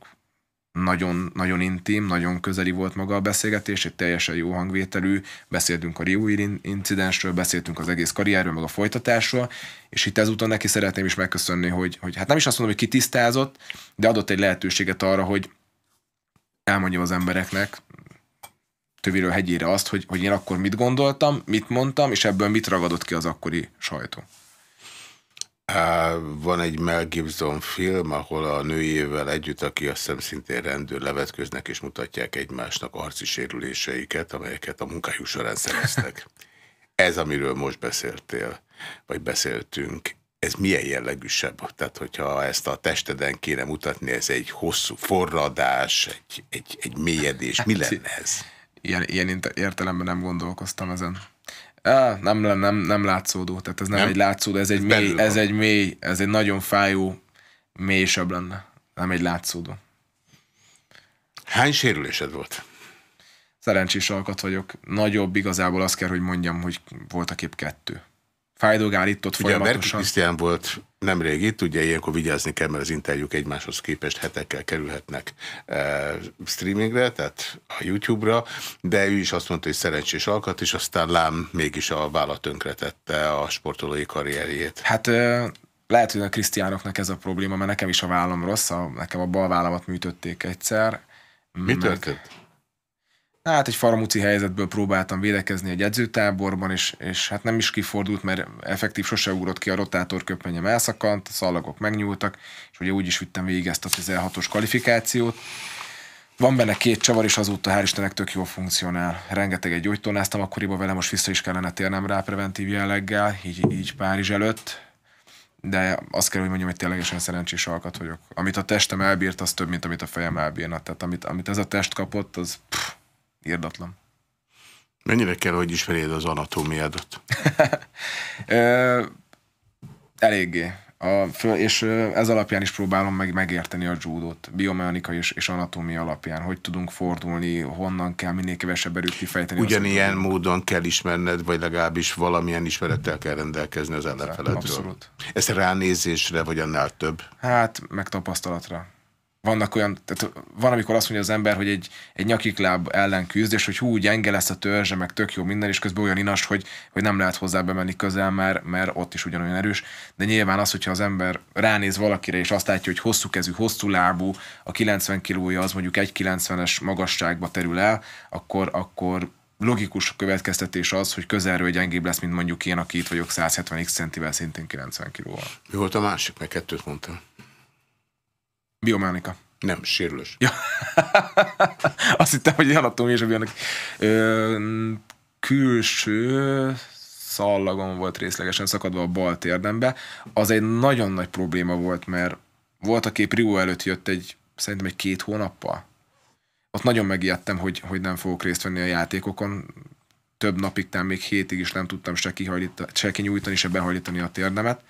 nagyon, nagyon intim, nagyon közeli volt maga a beszélgetés, egy teljesen jó hangvételű, beszéltünk a Riui incidensről, beszéltünk az egész karrierről, meg a folytatásról, és itt ezúton neki szeretném is megköszönni, hogy, hogy hát nem is azt mondom, hogy kitisztázott, de adott egy lehetőséget arra, hogy elmondjam az embereknek, töviről hegyére azt, hogy, hogy én akkor mit gondoltam, mit mondtam, és ebből mit ragadott ki az akkori sajtó. Van egy Mel Gibson film, ahol a nőjével együtt, aki azt hiszem szintén rendőr levetköznek, és mutatják egymásnak arci sérüléseiket, amelyeket a munkájuk során szereztek. Ez, amiről most beszéltél, vagy beszéltünk, ez milyen jellegűsebb? Tehát, hogyha ezt a testeden kéne mutatni, ez egy hosszú forradás, egy, egy, egy mélyedés, mi hát, lenne ez? Ilyen, ilyen értelemben nem gondolkoztam ezen. Ah, nem, nem, nem látszódó, tehát ez nem, nem? egy látszódó, ez egy, ez mély, ez egy mély, ez egy nagyon fájó, mélysebb lenne, nem egy látszódó. Hány sérülésed volt? Szerencsés alkat vagyok. Nagyobb igazából azt kell, hogy mondjam, hogy voltak épp kettő fájdogál itt ott ugye folyamatosan. Ugye Krisztián volt nemrég itt, ugye ilyenkor vigyázni kell, mert az interjúk egymáshoz képest hetekkel kerülhetnek e, streamingre, tehát a YouTube-ra, de ő is azt mondta, hogy szerencsés alkat, és aztán lám mégis a vállat tönkretette a sportolói karrierjét. Hát e, lehet, hogy a Krisztiánoknak ez a probléma, mert nekem is a vállam rossz, a, nekem a bal vállamat műtötték egyszer. Mi történt? Hát egy faramúci helyzetből próbáltam védekezni egy edzőtáborban, és, és hát nem is kifordult, mert effektív sose ugrott ki a rotátor köpenyem elszakadt, a szalagok megnyúltak, és ugye úgy is vittem végig ezt a 16-os kvalifikációt. Van benne két csavar, és azóta hál' Istennek tök jól funkcionál. Rengeteg gyógytornáztam akkoriban vele, most vissza is kellene térnem rá preventív jelleggel, így, így Párizs előtt. De azt kell, hogy mondjam, hogy ténylegesen szerencsés alkat vagyok. Amit a testem elbírt, az több, mint amit a fejem elbírna. Tehát amit, amit ez a test kapott, az pff, írdatlan. Mennyire kell, hogy ismerjed az anatómiádat? *laughs* eléggé. A, és ez alapján is próbálom meg megérteni a judót, biomechanika és, és anatómia alapján, hogy tudunk fordulni, honnan kell minél kevesebb erőt kifejteni. Ugyanilyen módon kell ismerned, vagy legalábbis valamilyen ismerettel kell rendelkezni az ellenfeledről. Abszolút. Ez ránézésre, vagy annál több? Hát, meg tapasztalatra vannak olyan, tehát van, amikor azt mondja az ember, hogy egy, egy nyakikláb ellen küzd, és hogy hú, gyenge lesz a törzse, meg tök jó minden, és közben olyan inas, hogy, hogy nem lehet hozzá bemenni közel, mert, mert ott is ugyanolyan erős. De nyilván az, hogyha az ember ránéz valakire, és azt látja, hogy hosszú kezű, hosszú lábú, a 90 kilója az mondjuk egy 90-es magasságba terül el, akkor, akkor logikus következtetés az, hogy közelről gyengébb lesz, mint mondjuk én, aki itt vagyok 170 x centivel, szintén 90 kilóval. Mi volt a másik? Meg kettőt mondtam. Biomechanika. Nem, sérülés. Ja. *laughs* Azt hittem, hogy anatómia és a biomechanika. Külső szallagon volt részlegesen szakadva a bal térdembe. Az egy nagyon nagy probléma volt, mert volt, aki Rio előtt jött egy, szerintem egy két hónappal. Ott nagyon megijedtem, hogy, hogy nem fogok részt venni a játékokon. Több napig, tehát még hétig is nem tudtam se, se kinyújtani, se behajlítani a térdemet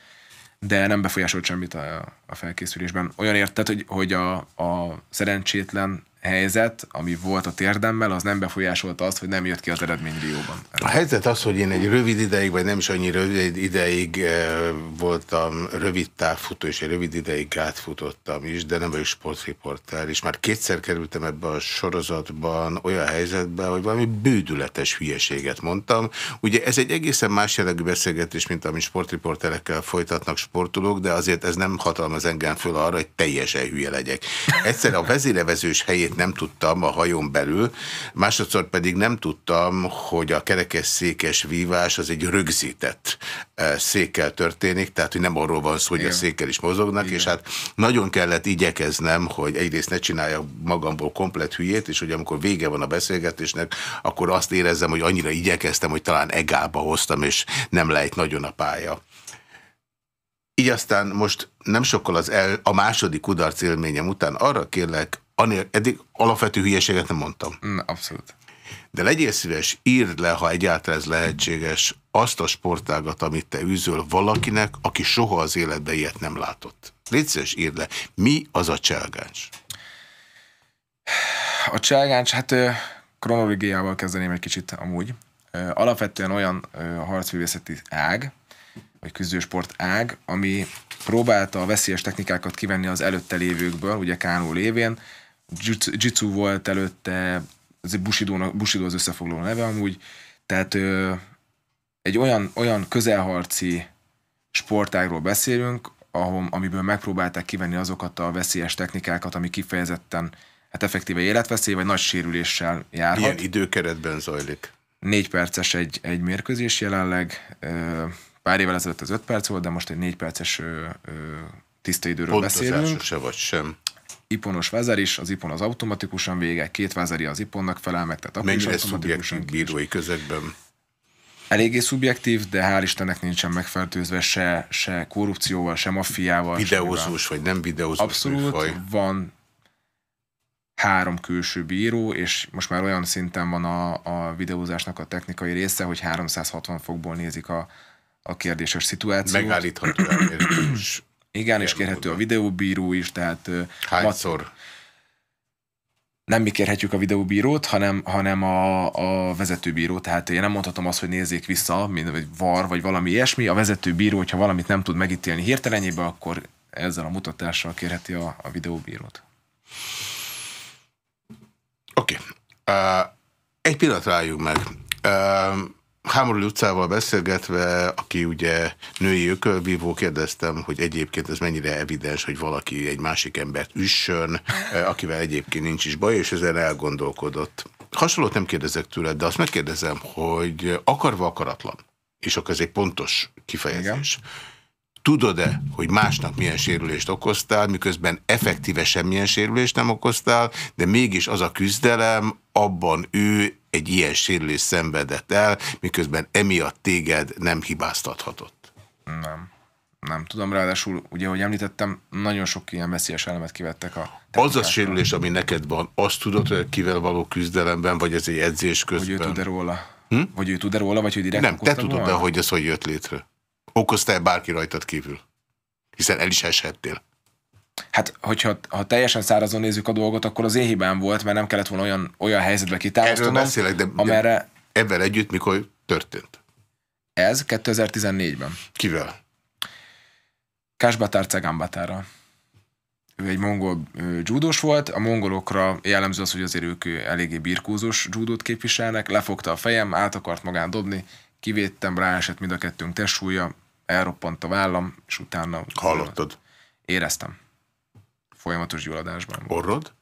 de nem befolyásolt semmit a, a felkészülésben. Olyan érted, hogy, hogy a, a szerencsétlen helyzet, ami volt a térdemmel, az nem befolyásolta azt, hogy nem jött ki az eredmény Rióban. A helyzet az, hogy én egy rövid ideig, vagy nem is annyi rövid ideig eh, voltam rövid távfutó, és egy rövid ideig gátfutottam is, de nem vagyok sportriporter, és már kétszer kerültem ebbe a sorozatban olyan helyzetbe, hogy valami bődületes hülyeséget mondtam. Ugye ez egy egészen más jellegű beszélgetés, mint amit sportriporterekkel folytatnak sportolók, de azért ez nem hatalmaz engem föl arra, hogy teljesen hülye legyek. Egyszer a vezérevezős helyét nem tudtam a hajón belül, másodszor pedig nem tudtam, hogy a kerekesszékes vívás az egy rögzített eh, székkel történik, tehát hogy nem arról van szó, hogy Igen. a székkel is mozognak, Igen. és hát nagyon kellett igyekeznem, hogy egyrészt ne csináljak magamból komplet hülyét, és hogy amikor vége van a beszélgetésnek, akkor azt érezzem, hogy annyira igyekeztem, hogy talán egába hoztam, és nem lejt nagyon a pálya. Így aztán most nem sokkal az el, a második kudarc élményem után arra kérlek, Anél, eddig alapvető hülyeséget nem mondtam. Mm, abszolút. De legyél szíves, írd le, ha egyáltalán ez lehetséges, azt a sportágat, amit te üzöl valakinek, aki soha az életben ilyet nem látott. Légy szíves, írd le. Mi az a cselgáns? A cselgáns, hát kronológiával kezdeném egy kicsit amúgy. Alapvetően olyan harcművészeti ág, vagy küzdősport ág, ami próbálta a veszélyes technikákat kivenni az előtte lévőkből, ugye Kánó lévén, Jitsu volt előtte, ez Bushido, Bushido az összefoglaló neve amúgy, tehát ö, egy olyan, olyan közelharci sportágról beszélünk, ahol, amiből megpróbálták kivenni azokat a veszélyes technikákat, ami kifejezetten hát effektíve életveszély, vagy nagy sérüléssel járhat. Milyen időkeretben zajlik? Négy perces egy, egy mérkőzés jelenleg, pár évvel ezelőtt az öt perc volt, de most egy négy perces ö, ö, tiszta időről beszélünk. se vagy sem iponos vezér is, az ipon az automatikusan vége, két vezeri az iponnak felel meg, tehát akkor Mennyire is automatikusan bírói közegben? Eléggé szubjektív, de hál' Istennek nincsen megfertőzve se, se korrupcióval, se maffiával. Videózós vagy nem videózós Abszolút, műfaj. van három külső bíró, és most már olyan szinten van a, a videózásnak a technikai része, hogy 360 fokból nézik a, a kérdéses szituációt. Megállítható *clears throat* Igen, és kérhető a videóbíró is, tehát... Hányszor? Nem mi kérhetjük a videóbírót, hanem, hanem a, a vezetőbíró. Tehát én nem mondhatom azt, hogy nézzék vissza, mint vagy var, vagy valami ilyesmi. A vezetőbíró, hogyha valamit nem tud megítélni hirtelenjébe, akkor ezzel a mutatással kérheti a, a videóbírót. Oké. Okay. Uh, egy pillanat rájuk meg. Uh, Hámorú utcával beszélgetve, aki ugye női ökölvívó, kérdeztem, hogy egyébként ez mennyire evidens, hogy valaki egy másik embert üssön, eh, akivel egyébként nincs is baj, és ezen elgondolkodott. Hasonlót nem kérdezek tőled, de azt megkérdezem, hogy akarva akaratlan, és akkor ez egy pontos kifejezés. Igen. Tudod-e, hogy másnak milyen sérülést okoztál, miközben effektíve semmilyen sérülést nem okoztál, de mégis az a küzdelem, abban ő egy ilyen sérülés szenvedett el, miközben emiatt téged nem hibáztathatott? Nem. Nem tudom, ráadásul, ugye, ahogy említettem, nagyon sok ilyen veszélyes elemet kivettek a Az a sérülés, ami neked van, azt tudod, hogy kivel való küzdelemben, vagy ez egy edzés Hogy ő közben? tud-e róla? Hm? Vagy ő tud-e róla, vagy hogy direkt Nem, te okozta tudod, de volna? hogy ez hogy jött létre? Okozta-e bárki rajtad kívül? Hiszen el is eshettél. Hát, hogyha ha teljesen szárazon nézzük a dolgot, akkor az én hibám volt, mert nem kellett volna olyan, olyan helyzetbe Erről kitámasztanom, beszélek, de, de amerre ebben együtt mikor történt? ez 2014-ben. Kivel? Kásbatár Cegambatárral. Ő egy mongol judós volt, a mongolokra jellemző az, hogy azért ők eléggé birkózós judót képviselnek, lefogta a fejem, át akart magán dobni, kivédtem, ráesett mind a kettőnk testsúlya, elroppant a vállam, és utána Hallottad? éreztem. Folyamatos gyulladásban. Orrod?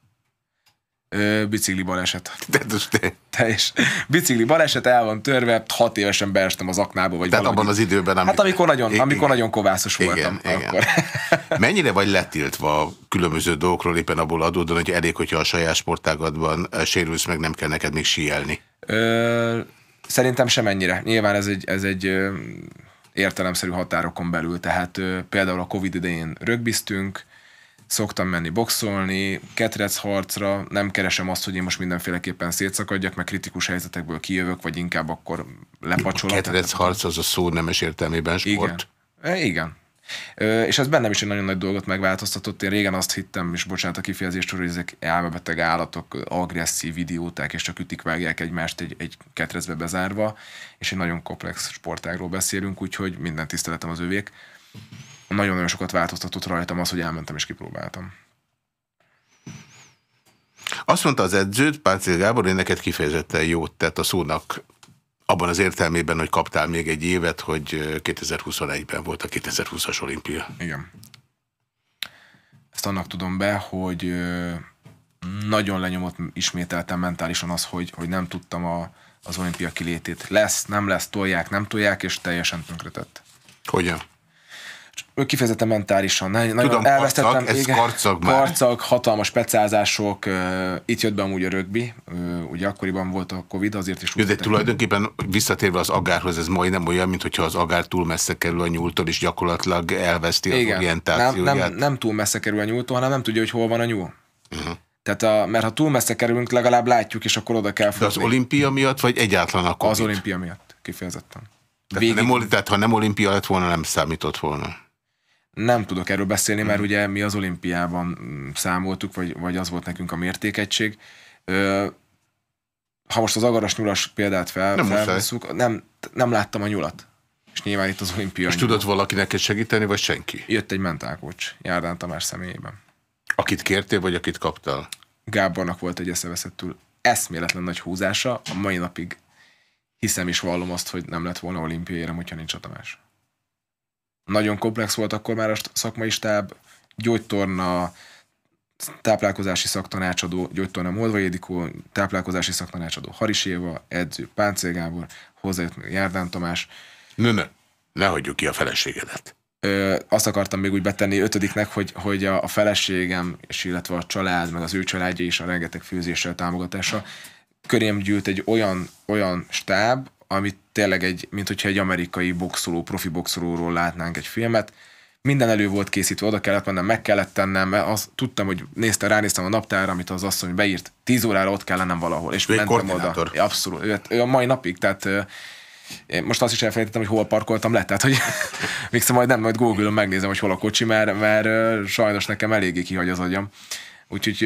Ö, bicikli baleset. *laughs* De, de. Teljes. Bicikli baleset el van törve, hat évesen beestem az aknába, vagy Tehát abban az időben, amikor... Hát amikor nagyon, I- amikor igen. nagyon kovászos voltam. Igen, igen. akkor. *laughs* Mennyire vagy letiltva különböző dolgokról éppen abból adódóan, hogy elég, hogyha a saját sportágadban sérülsz meg, nem kell neked még síelni? Ö, szerintem semennyire. Nyilván ez egy, ez egy értelemszerű határokon belül, tehát ö, például a Covid idején rögbiztünk, szoktam menni boxolni, ketrec harcra, nem keresem azt, hogy én most mindenféleképpen szétszakadjak, meg kritikus helyzetekből kijövök, vagy inkább akkor lepacsolok. Ketrec harc az a szó nemes értelmében sport. Igen. E, igen. Ö, és ez bennem is egy nagyon nagy dolgot megváltoztatott. Én régen azt hittem, és bocsánat a kifejezést, hogy ezek elmebeteg állatok, agresszív idióták, és csak ütik, vágják egymást egy, egy ketrecbe bezárva, és egy nagyon komplex sportágról beszélünk, úgyhogy minden tiszteletem az övék. Nagyon-nagyon sokat változtatott rajtam az, hogy elmentem és kipróbáltam. Azt mondta az edződ, Páncél Gábor, hogy neked kifejezetten jót tett a szónak abban az értelmében, hogy kaptál még egy évet, hogy eh, 2021-ben volt a 2020-as olimpia. Igen. Ezt annak tudom be, hogy nagyon lenyomott ismételtem mentálisan az, hogy, hogy nem tudtam a, az olimpia kilétét. Lesz, nem lesz, tolják, nem tolják, és teljesen tönkretett. Hogyan? Ő kifejezetten mentálisan. Nagyon, Tudom, elvesztettem. karcag, ez karcag már. Karcag, hatalmas speciázások. ö, Itt jött be amúgy a rögbi. ö, Ugye akkoriban volt a Covid, azért is Jó, de tulajdonképpen visszatérve az agárhoz, ez majdnem olyan, mint hogyha az agár túl messze kerül a nyúltól, és gyakorlatilag elveszti az Igen, nem, orientációját. nem, nem túl messze kerül a nyúltól, hanem nem tudja, hogy hol van a nyúl. Uh-huh. Tehát a, mert ha túl messze kerülünk, legalább látjuk, és akkor oda kell De az futni. olimpia miatt, vagy egyáltalán a Covid? Az olimpia miatt, kifejezetten. Tehát, Végig, nem, nem, tehát ha nem olimpia lett volna, nem számított volna. Nem tudok erről beszélni, Mhm. mert ugye mi az olimpiában mm, számoltuk, vagy, vagy az volt nekünk a mértékegység. Ö, ha most az agaras nyulas példát fel, Nem felveszünk, nem, nem láttam a nyulat. És nyilván itt az olimpia. És nyúl. tudott valaki neked segíteni, vagy senki? Jött egy mentálkocs, Járdán Tamás személyében. Akit kértél, vagy akit kaptál? Gábornak volt egy eszeveszettül eszméletlen nagy húzása, a mai napig hiszem és vallom azt, hogy nem lett volna olimpiai érem, hogyha nincs a Tamás. Nagyon komplex volt akkor már a szakmai stáb, gyógytorna, táplálkozási szaktanácsadó, gyógytorna Moldvai Edikó, táplálkozási szaktanácsadó Haris Éva, edző Páncél Gábor, hozzájött Járdán Tamás. Nö, ne. Ne hagyjuk ki a feleségedet. Ö, azt akartam még úgy betenni ötödiknek, hogy, hogy a, a feleségem, és illetve a család, meg az ő családja is a rengeteg főzéssel, támogatása körém gyűlt egy olyan, olyan stáb, amit tényleg egy, mint hogyha egy amerikai boxoló, profi boxolóról látnánk egy filmet. Minden elő volt készítve, oda kellett mennem, meg kellett tennem, mert azt tudtam, hogy néztem, ránéztem a naptárra, amit az asszony beírt, 10 órára ott kell lennem valahol, és Ő mentem oda. Ja, Abszolút. Ő, ő a mai napig, tehát én most azt is elfelejtettem, hogy hol parkoltam le, tehát hogy *laughs* még szóval majd nem, majd Google-on megnézem, hogy hol a kocsi, mert, mert sajnos nekem eléggé kihagy az agyam. Úgyhogy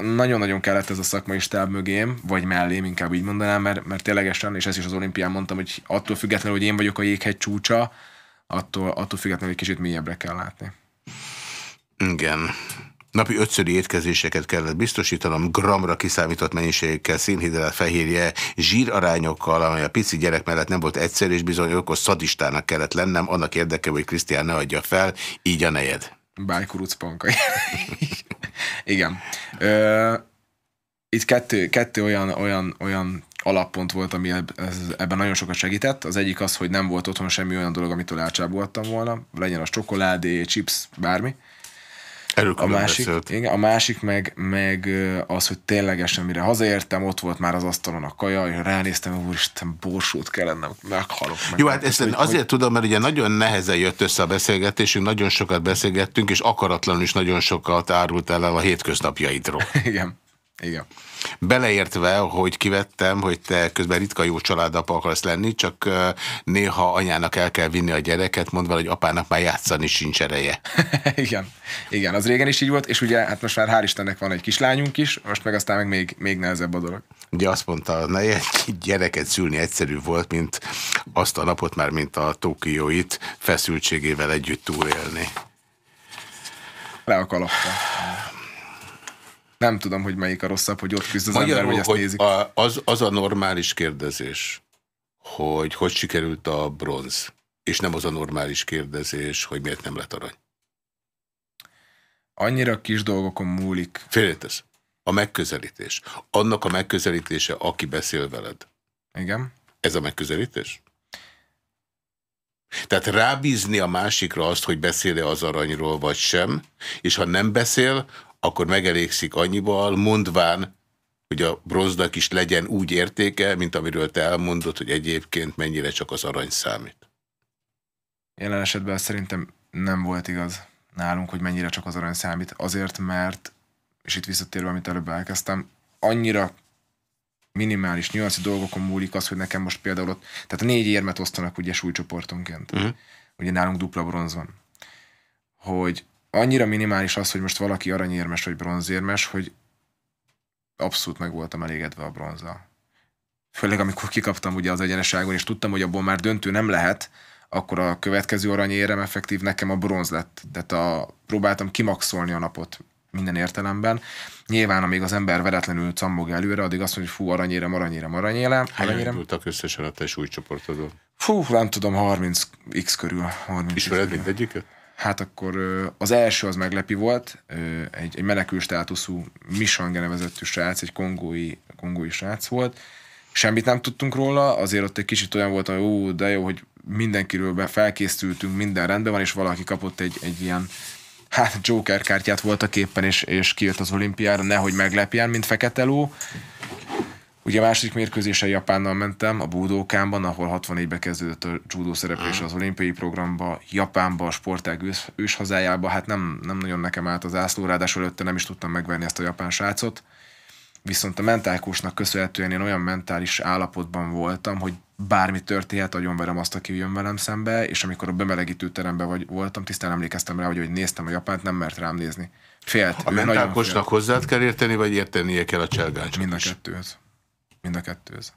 nagyon-nagyon kellett ez a szakmai stáb mögém, vagy mellém, inkább így mondanám, mert, mert ténylegesen, és ezt is az olimpián mondtam, hogy attól függetlenül, hogy én vagyok a jéghegy csúcsa, attól, attól függetlenül egy kicsit mélyebbre kell látni. Igen. Napi ötszöri étkezéseket kellett biztosítanom, gramra kiszámított mennyiségekkel, szénhidrát, fehérje, zsírarányokkal, amely a pici gyerek mellett nem volt egyszer, és bizony okos szadistának kellett lennem, annak érdeke, hogy Krisztián ne adja fel, így a nejed. Bájkuruc pankai. *laughs* Igen. Ö, itt kettő, kettő olyan, olyan, olyan alappont volt, ami ebben nagyon sokat segített. Az egyik az, hogy nem volt otthon semmi olyan dolog, amitől elcsábultam volna. Legyen az csokoládé, chips, bármi. Erről a másik, igen, a másik meg, meg az, hogy ténylegesen mire hazaértem, ott volt már az asztalon a kaja, és ránéztem, úristen, borsót kellene, meghalok. Meg. Jó, hát ezt hogy, azért hogy... tudom, mert ugye nagyon nehezen jött össze a beszélgetésünk, nagyon sokat beszélgettünk, és akaratlanul is nagyon sokat árult el a hétköznapjaidról. *laughs* igen, igen. Beleértve, hogy kivettem, hogy te közben ritka jó családapa akarsz lenni, csak néha anyának el kell vinni a gyereket, mondva, hogy apának már játszani sincs ereje. *laughs* Igen. Igen, az régen is így volt, és ugye hát most már hál' Istennek van egy kislányunk is, most meg aztán meg még, még nehezebb a dolog. Ugye azt mondta, na egy gyereket szülni egyszerű volt, mint azt a napot már, mint a Tokióit feszültségével együtt túlélni. Le a kalapta nem tudom, hogy melyik a rosszabb, hogy ott küzd az Magyarul, ember, hogy ezt hogy nézik. A, az, az a normális kérdezés, hogy hogy sikerült a bronz, és nem az a normális kérdezés, hogy miért nem lett arany. Annyira kis dolgokon múlik. Félretesz. A megközelítés. Annak a megközelítése, aki beszél veled. Igen. Ez a megközelítés? Tehát rábízni a másikra azt, hogy beszél-e az aranyról, vagy sem, és ha nem beszél, akkor megelégszik annyival, mondván, hogy a bronznak is legyen úgy értéke, mint amiről te elmondod, hogy egyébként mennyire csak az arany számít. Jelen esetben szerintem nem volt igaz nálunk, hogy mennyire csak az arany számít. Azért, mert, és itt visszatérve, amit előbb elkezdtem, annyira minimális nyolci dolgokon múlik az, hogy nekem most például ott, tehát négy érmet osztanak ugye súlycsoportonként. Uh-huh. Ugye nálunk dupla bronz van. Hogy annyira minimális az, hogy most valaki aranyérmes vagy bronzérmes, hogy abszolút meg voltam elégedve a bronzzal. Főleg amikor kikaptam ugye az egyeneságon, és tudtam, hogy abból már döntő nem lehet, akkor a következő aranyérem effektív nekem a bronz lett. Tehát a, próbáltam kimaxolni a napot minden értelemben. Nyilván, amíg az ember veretlenül cammog előre, addig azt mondja, hogy fú, aranyérem, aranyérem, aranyérem. Hányan indultak összesen a te súlycsoportodon? Fú, nem tudom, 30x körül. 30 Ismered mindegyiket? Hát akkor az első az meglepi volt, egy, egy menekül státuszú Mishange nevezettű srác, egy kongói, kongói srác volt. Semmit nem tudtunk róla, azért ott egy kicsit olyan volt, hogy ó, de jó, hogy mindenkiről be felkészültünk, minden rendben van, és valaki kapott egy, egy ilyen hát Joker kártyát voltak éppen, és, és kijött az olimpiára, nehogy meglepjen, mint fekete ló. Ugye a második mérkőzésen Japánnal mentem, a Budókánban, ahol 64-ben kezdődött a judó szereplés az olimpiai programba, Japánba, a sportág ős, ős hazájába, hát nem, nem nagyon nekem állt az ászló, ráadásul előtte nem is tudtam megvenni ezt a japán srácot. Viszont a mentálkósnak köszönhetően én olyan mentális állapotban voltam, hogy bármi történhet, verem azt, aki jön velem szembe, és amikor a bemelegítő teremben vagy, voltam, tisztán emlékeztem rá, hogy, hogy néztem a Japánt, nem mert rám nézni. Félt. A mentálkósnak hozzád kell érteni, vagy értenie kell a cselgáncsot Mind a kettőhöz. Mind a kettőhöz.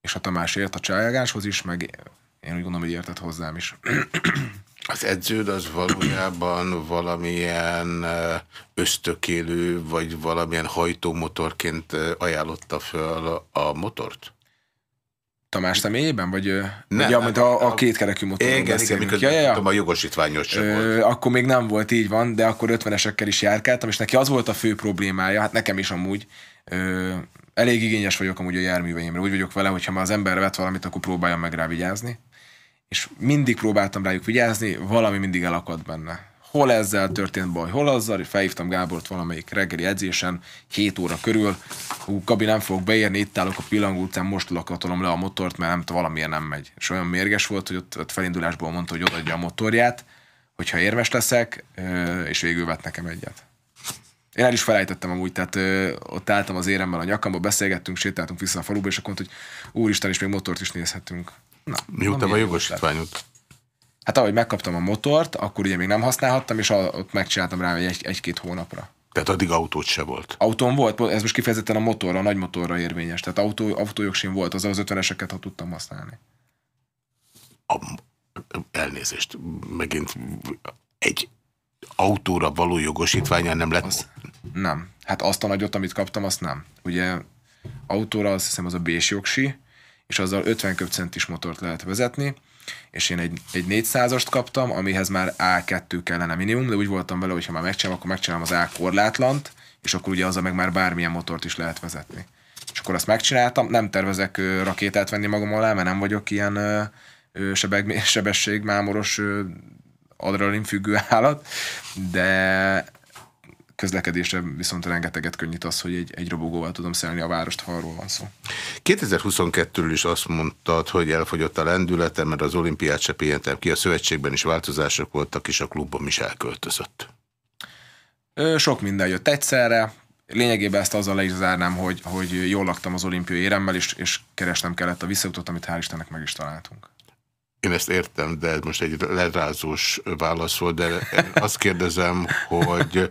És a Tamás ért a csájagáshoz is, meg én úgy gondolom, hogy értett hozzám is. *clears throat* Az edződ az valójában valamilyen ösztökélő, vagy valamilyen hajtómotorként ajánlotta föl a motort? Tamás személyében? Vagy, nem, vagy nem, a, a kétkerekű motorról igen, igen, mikor ja, ja, ja. a jogosítványos sem volt. Akkor még nem volt, így van, de akkor 50-esekkel is járkáltam, és neki az volt a fő problémája, hát nekem is amúgy, ö, elég igényes vagyok amúgy a járműveimre. Úgy vagyok vele, hogyha már az ember vett valamit, akkor próbáljam meg rá vigyázni. És mindig próbáltam rájuk vigyázni, valami mindig elakadt benne. Hol ezzel történt baj, hol azzal, felhívtam Gábort valamelyik reggeli edzésen, 7 óra körül, hú, Gabi, nem fogok beérni, itt állok a pillangó után, most lakatolom le a motort, mert nem tudom, valamiért nem megy. És olyan mérges volt, hogy ott, ott felindulásból mondta, hogy odaadja a motorját, hogyha érmes leszek, és végül vett nekem egyet. Én el is felejtettem amúgy, tehát ö, ott álltam az éremmel a nyakamba, beszélgettünk, sétáltunk vissza a faluba, és akkor mondta, hogy úristen, is még motort is nézhetünk. Na, Miután a jogosítványot? Hát ahogy megkaptam a motort, akkor ugye még nem használhattam, és ott megcsináltam rá egy, egy-két hónapra. Tehát addig autót se volt? Autóm volt, ez most kifejezetten a motorra, a nagy motorra érvényes. Tehát autó, autójogsim volt, az az 50-eseket, ha tudtam használni. A, elnézést, megint egy autóra való jogosítványa nem lett? Az, nem. Hát azt a nagyot, amit kaptam, azt nem. Ugye autóra azt hiszem az a bés jogsi, és azzal 50 köbcentis motort lehet vezetni, és én egy, egy 400-ast kaptam, amihez már A2 kellene minimum, de úgy voltam vele, hogy ha már megcsinálom, akkor megcsinálom az A korlátlant, és akkor ugye azzal meg már bármilyen motort is lehet vezetni. És akkor azt megcsináltam, nem tervezek rakétát venni magam alá, mert nem vagyok ilyen sebeg, *laughs* sebességmámoros adrenalin függő állat, de közlekedésre viszont rengeteget könnyít az, hogy egy, egy robogóval tudom szelni a várost, ha arról van szó. 2022-ről is azt mondtad, hogy elfogyott a lendülete, mert az olimpiát se pihentem ki, a szövetségben is változások voltak, és a klubban is elköltözött. Sok minden jött egyszerre, lényegében ezt azzal le is zárnám, hogy, hogy jól laktam az olimpiai éremmel, és, és keresnem kellett a visszautat, amit hál' Istennek meg is találtunk. Én ezt értem, de ez most egy lerázós válasz volt, de azt kérdezem, hogy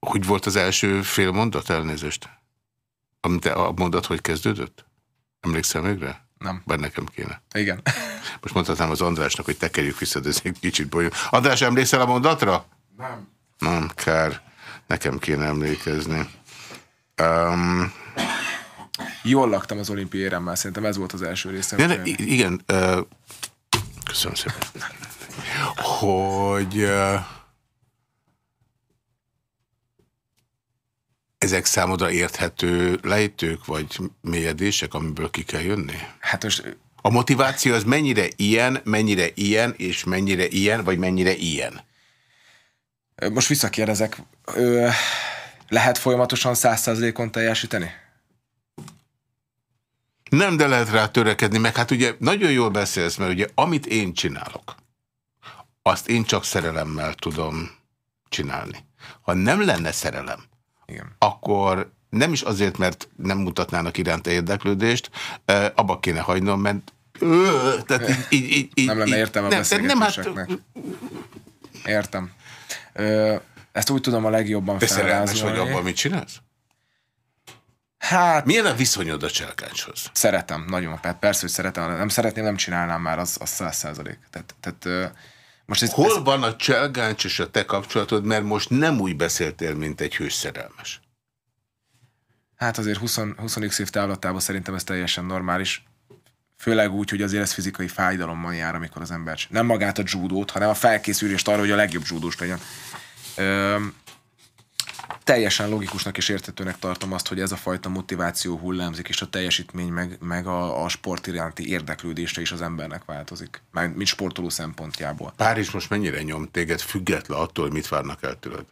hogy volt az első fél mondat elnézést? Amit a mondat hogy kezdődött? Emlékszel még rá? Nem. Bár nekem kéne. Igen. *laughs* Most mondhatnám az Andrásnak, hogy tekerjük vissza, de ez egy kicsit bolyó. András, emlékszel a mondatra? Nem. Nem, kár. Nekem kéne emlékezni. Um, Jól laktam az olimpiai éremmel, szerintem ez volt az első része. ne, ne, igen, uh, köszönöm szépen. *laughs* Hogy uh, ezek számodra érthető lejtők, vagy mélyedések, amiből ki kell jönni? Hát most A motiváció az mennyire ilyen, mennyire ilyen, és mennyire ilyen, vagy mennyire ilyen? most visszakérdezek, ö, lehet folyamatosan száz százalékon teljesíteni? Nem, de lehet rá törekedni, meg hát ugye nagyon jól beszélsz, mert ugye amit én csinálok, azt én csak szerelemmel tudom csinálni. Ha nem lenne szerelem, Igen. akkor nem is azért, mert nem mutatnának iránta érdeklődést, abba kéne hagynom, mert ö, tehát így, így, így, így, Nem lenne értelme a nem, nem, hát, beszélgetéseknek. Értem. Ö, ezt úgy tudom a legjobban te szerelmes vagy abban, mit csinálsz? Hát Milyen a viszonyod a cselkáncshoz? szeretem, nagyon. Hát persze, hogy szeretem. Nem szeretném, nem csinálnám már, az, az száz százalék. Tehát, tehát most ez, Hol ez, van a cselgáncs és a te kapcsolatod, mert most nem úgy beszéltél, mint egy hős szerelmes. hát azért 20, 20 év távlatában szerintem ez teljesen normális. Főleg úgy, hogy azért ez fizikai fájdalommal jár, amikor az ember nem magát a judót, hanem a felkészülést arra, hogy a legjobb judós legyen. Ö, teljesen logikusnak és értetőnek tartom azt, hogy ez a fajta motiváció hullámzik, és a teljesítmény meg, meg a, a sport iránti érdeklődésre is az embernek változik. Már mint sportoló szempontjából. Párizs most mennyire nyom téged, független attól, hogy mit várnak el tőled?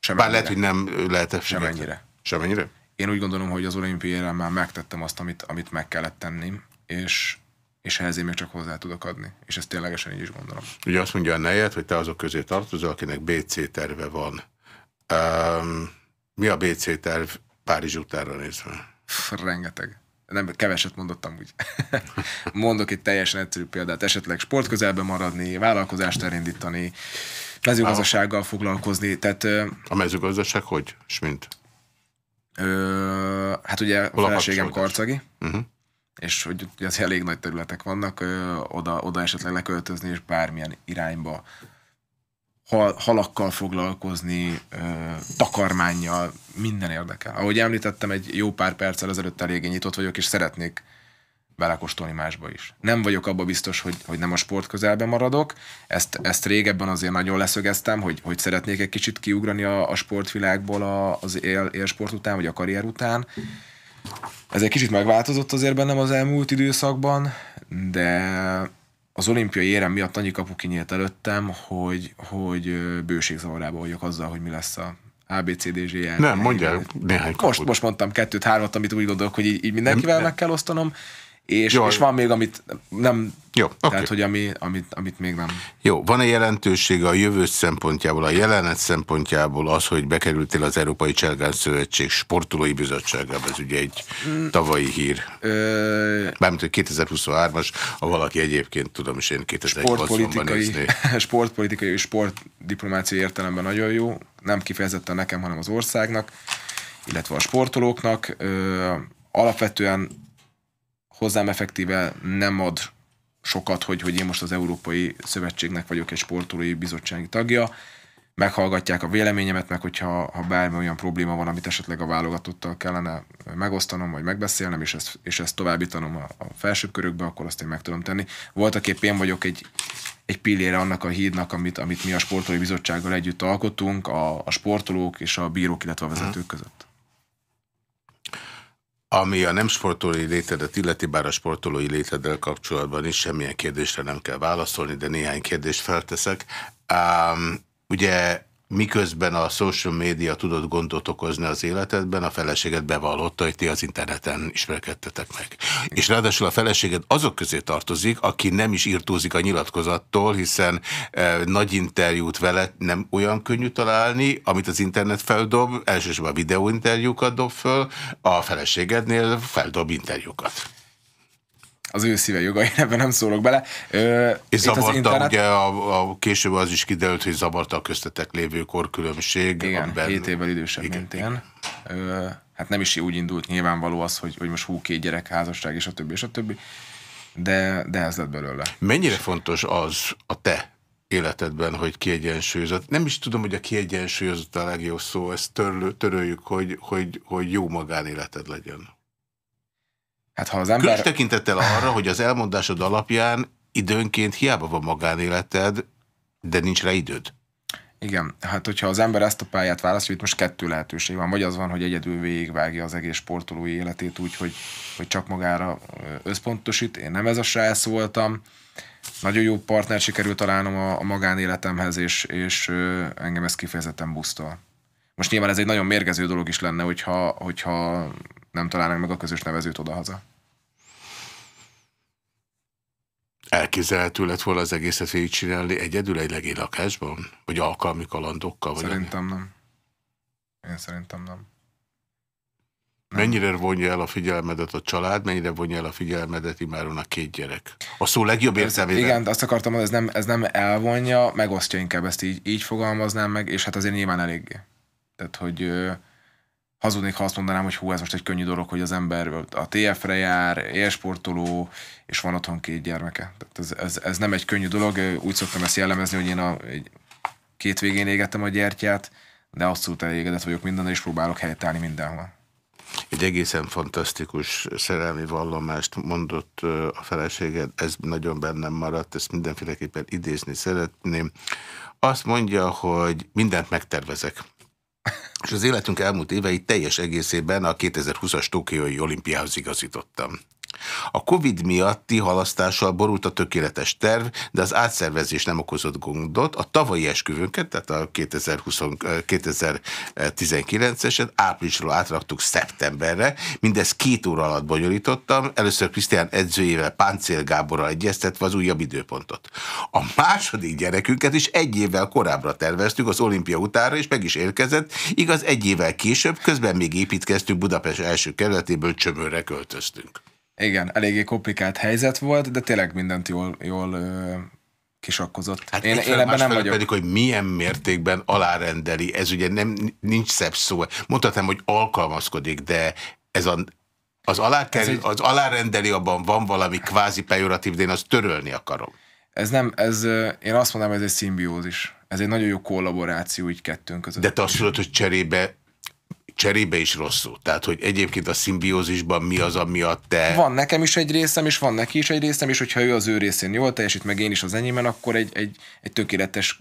Sem Bár lehet, hogy nem lehet -e Sem ennyire. Sem ennyire? Én úgy gondolom, hogy az olimpiai már megtettem azt, amit, amit meg kellett tenni, és, és ehhez én még csak hozzá tudok adni. És ezt ténylegesen így is gondolom. Ugye azt mondja a nejed, hogy te azok közé tartozol, akinek BC terve van. Um, mi a BC terv Párizs utánra nézve? Rengeteg. Nem, keveset mondottam úgy. *laughs* Mondok egy teljesen egyszerű példát. Esetleg sportközelben maradni, vállalkozást elindítani, mezőgazdasággal foglalkozni. Tehát A mezőgazdaság hogy? És mint? ö, hát ugye a Hol a feleségem karcagi, Uh-huh. és hogy az elég nagy területek vannak, ö, oda, oda esetleg leköltözni, és bármilyen irányba hal, halakkal foglalkozni, ö, takarmányjal, minden érdekel. Ahogy említettem, egy jó pár perccel ezelőtt eléggé nyitott vagyok, és szeretnék belekóstolni másba is. Nem vagyok abba biztos, hogy, hogy nem a sport közelben maradok. Ezt, ezt régebben azért nagyon leszögeztem, hogy, hogy szeretnék egy kicsit kiugrani a, a sportvilágból a, az él, élsport után, vagy a karrier után. Ez egy kicsit megváltozott azért bennem az elmúlt időszakban, de az olimpiai érem miatt annyi kapu kinyílt előttem, hogy, hogy bőségzavarában vagyok azzal, hogy mi lesz a ABCDG Nem, mondjál néhány kaput. most, most mondtam kettőt, hármat, amit úgy gondolok, hogy így, így mindenkivel Nem, meg kell osztanom, és, és van még, amit nem, Jó, oké. tehát, hogy ami, amit, amit még nem. Jó, van-e jelentősége a jövő szempontjából, a jelenet szempontjából az, hogy bekerültél az Európai Cselgánc Szövetség sportolói bizottságába? Ez ugye egy tavalyi hír. Ö, Bármint, hogy 2023-as, ha valaki egyébként tudom, és én 2080-ban sportpolitikai, nézné. *laughs* sportpolitikai és sportdiplomáciai értelemben nagyon jó, nem kifejezetten nekem, hanem az országnak, illetve a sportolóknak. Ö, alapvetően hozzám effektíve nem ad sokat, hogy, hogy én most az Európai Szövetségnek vagyok egy sportolói bizottsági tagja, meghallgatják a véleményemet, meg hogyha ha bármi olyan probléma van, amit esetleg a válogatottal kellene megosztanom, vagy megbeszélnem, és ezt, és ezt továbbítanom a, a felsőbb körökbe, akkor azt én meg tudom tenni. Voltak épp én vagyok egy, egy pillére annak a hídnak, amit, amit mi a sportolói bizottsággal együtt alkotunk, a, a sportolók és a bírók, illetve a vezetők között. Ami a nem sportolói létedet illeti, bár a sportolói léteddel kapcsolatban is semmilyen kérdésre nem kell válaszolni, de néhány kérdést felteszek. Um, Ugye miközben a social media tudott gondot okozni az életedben, a feleséget bevallotta, hogy ti az interneten ismerkedtetek meg. És ráadásul a feleséged azok közé tartozik, aki nem is írtózik a nyilatkozattól, hiszen e, nagy interjút vele nem olyan könnyű találni, amit az internet feldob, elsősorban videóinterjúkat dob föl, a feleségednél feldob interjúkat az ő szíve joga, én *laughs* ebben nem szólok bele. Ö, és zavarta, internet... ugye a, a, később az is kiderült, hogy zavarta a köztetek lévő korkülönbség. Igen, amiben... 7 évvel idősebb, igen, mint én. Ö, hát nem is úgy indult nyilvánvaló az, hogy, hogy most hú, két gyerek, házasság, és a többi, és a többi. De, de ez lett belőle. Mennyire fontos az a te életedben, hogy kiegyensúlyozott. Nem is tudom, hogy a kiegyensúlyozott a legjobb szó, ezt törlő, töröljük, hogy, hogy, hogy jó magánéleted legyen. Hát ha az ember... Különös tekintettel arra, hogy az elmondásod alapján időnként hiába van magánéleted, de nincs rá időd. Igen, hát hogyha az ember ezt a pályát választja, itt most kettő lehetőség van. Vagy az van, hogy egyedül végigvágja az egész sportolói életét úgy, hogy, hogy csak magára összpontosít. Én nem ez a srác voltam. Nagyon jó partner sikerült találnom a, a magánéletemhez, és, és engem ez kifejezetten busztol. Most nyilván ez egy nagyon mérgező dolog is lenne, hogyha, hogyha nem találnánk meg a közös nevezőt odahaza. Elképzelhető lett volna az egészet végigcsinálni egyedül egy legény lakásban? Vagy alkalmi kalandokkal? Vagy szerintem nem. Én szerintem nem. Nem. Mennyire vonja el a figyelmedet a család, mennyire vonja el a figyelmedet imáron a két gyerek? A szó legjobb értelmében. Igen, azt akartam mondani, ez nem, ez nem elvonja, megosztja inkább ezt így, így fogalmaznám meg, és hát azért nyilván eléggé. Tehát, hogy hazudnék, ha azt mondanám, hogy hú, ez most egy könnyű dolog, hogy az ember a TF-re jár, élsportoló, és van otthon két gyermeke. Tehát ez, ez, ez, nem egy könnyű dolog, úgy szoktam ezt jellemezni, hogy én a egy, két végén égettem a gyertyát, de abszolút elégedett vagyok minden, és próbálok helytállni mindenhol. Egy egészen fantasztikus szerelmi vallomást mondott a feleséged, ez nagyon bennem maradt, ezt mindenféleképpen idézni szeretném. Azt mondja, hogy mindent megtervezek és az életünk elmúlt éveit teljes egészében a 2020-as Tokiói olimpiához igazítottam. A Covid miatti halasztással borult a tökéletes terv, de az átszervezés nem okozott gondot. A tavalyi esküvőnket, tehát a 2019-eset áprilisról átraktuk szeptemberre. Mindezt két óra alatt bonyolítottam. Először Krisztián edzőjével Páncél Gáborral egyeztetve az újabb időpontot. A második gyerekünket is egy évvel korábbra terveztük az olimpia utára, és meg is érkezett. Igaz, egy évvel később, közben még építkeztünk Budapest első kerületéből Csömörre költöztünk. Igen, eléggé komplikált helyzet volt, de tényleg mindent jól, jól kisakkozott. Hát én, én ebben nem vagyok. pedig, hogy milyen mértékben alárendeli, ez ugye nem, nincs szebb szó. Mondhatnám, hogy alkalmazkodik, de ez a, az, alákerül, egy... az alárendeli, abban van valami kvázi pejoratív, de én azt törölni akarom. Ez nem, ez, én azt mondanám, ez egy szimbiózis. Ez egy nagyon jó kollaboráció így kettőnk között. De te azt mondod, hogy cserébe cserébe is rosszul. Tehát, hogy egyébként a szimbiózisban mi az, ami a te... Van nekem is egy részem, és van neki is egy részem, és hogyha ő az ő részén jól teljesít, meg én is az enyémben, akkor egy, egy, egy tökéletes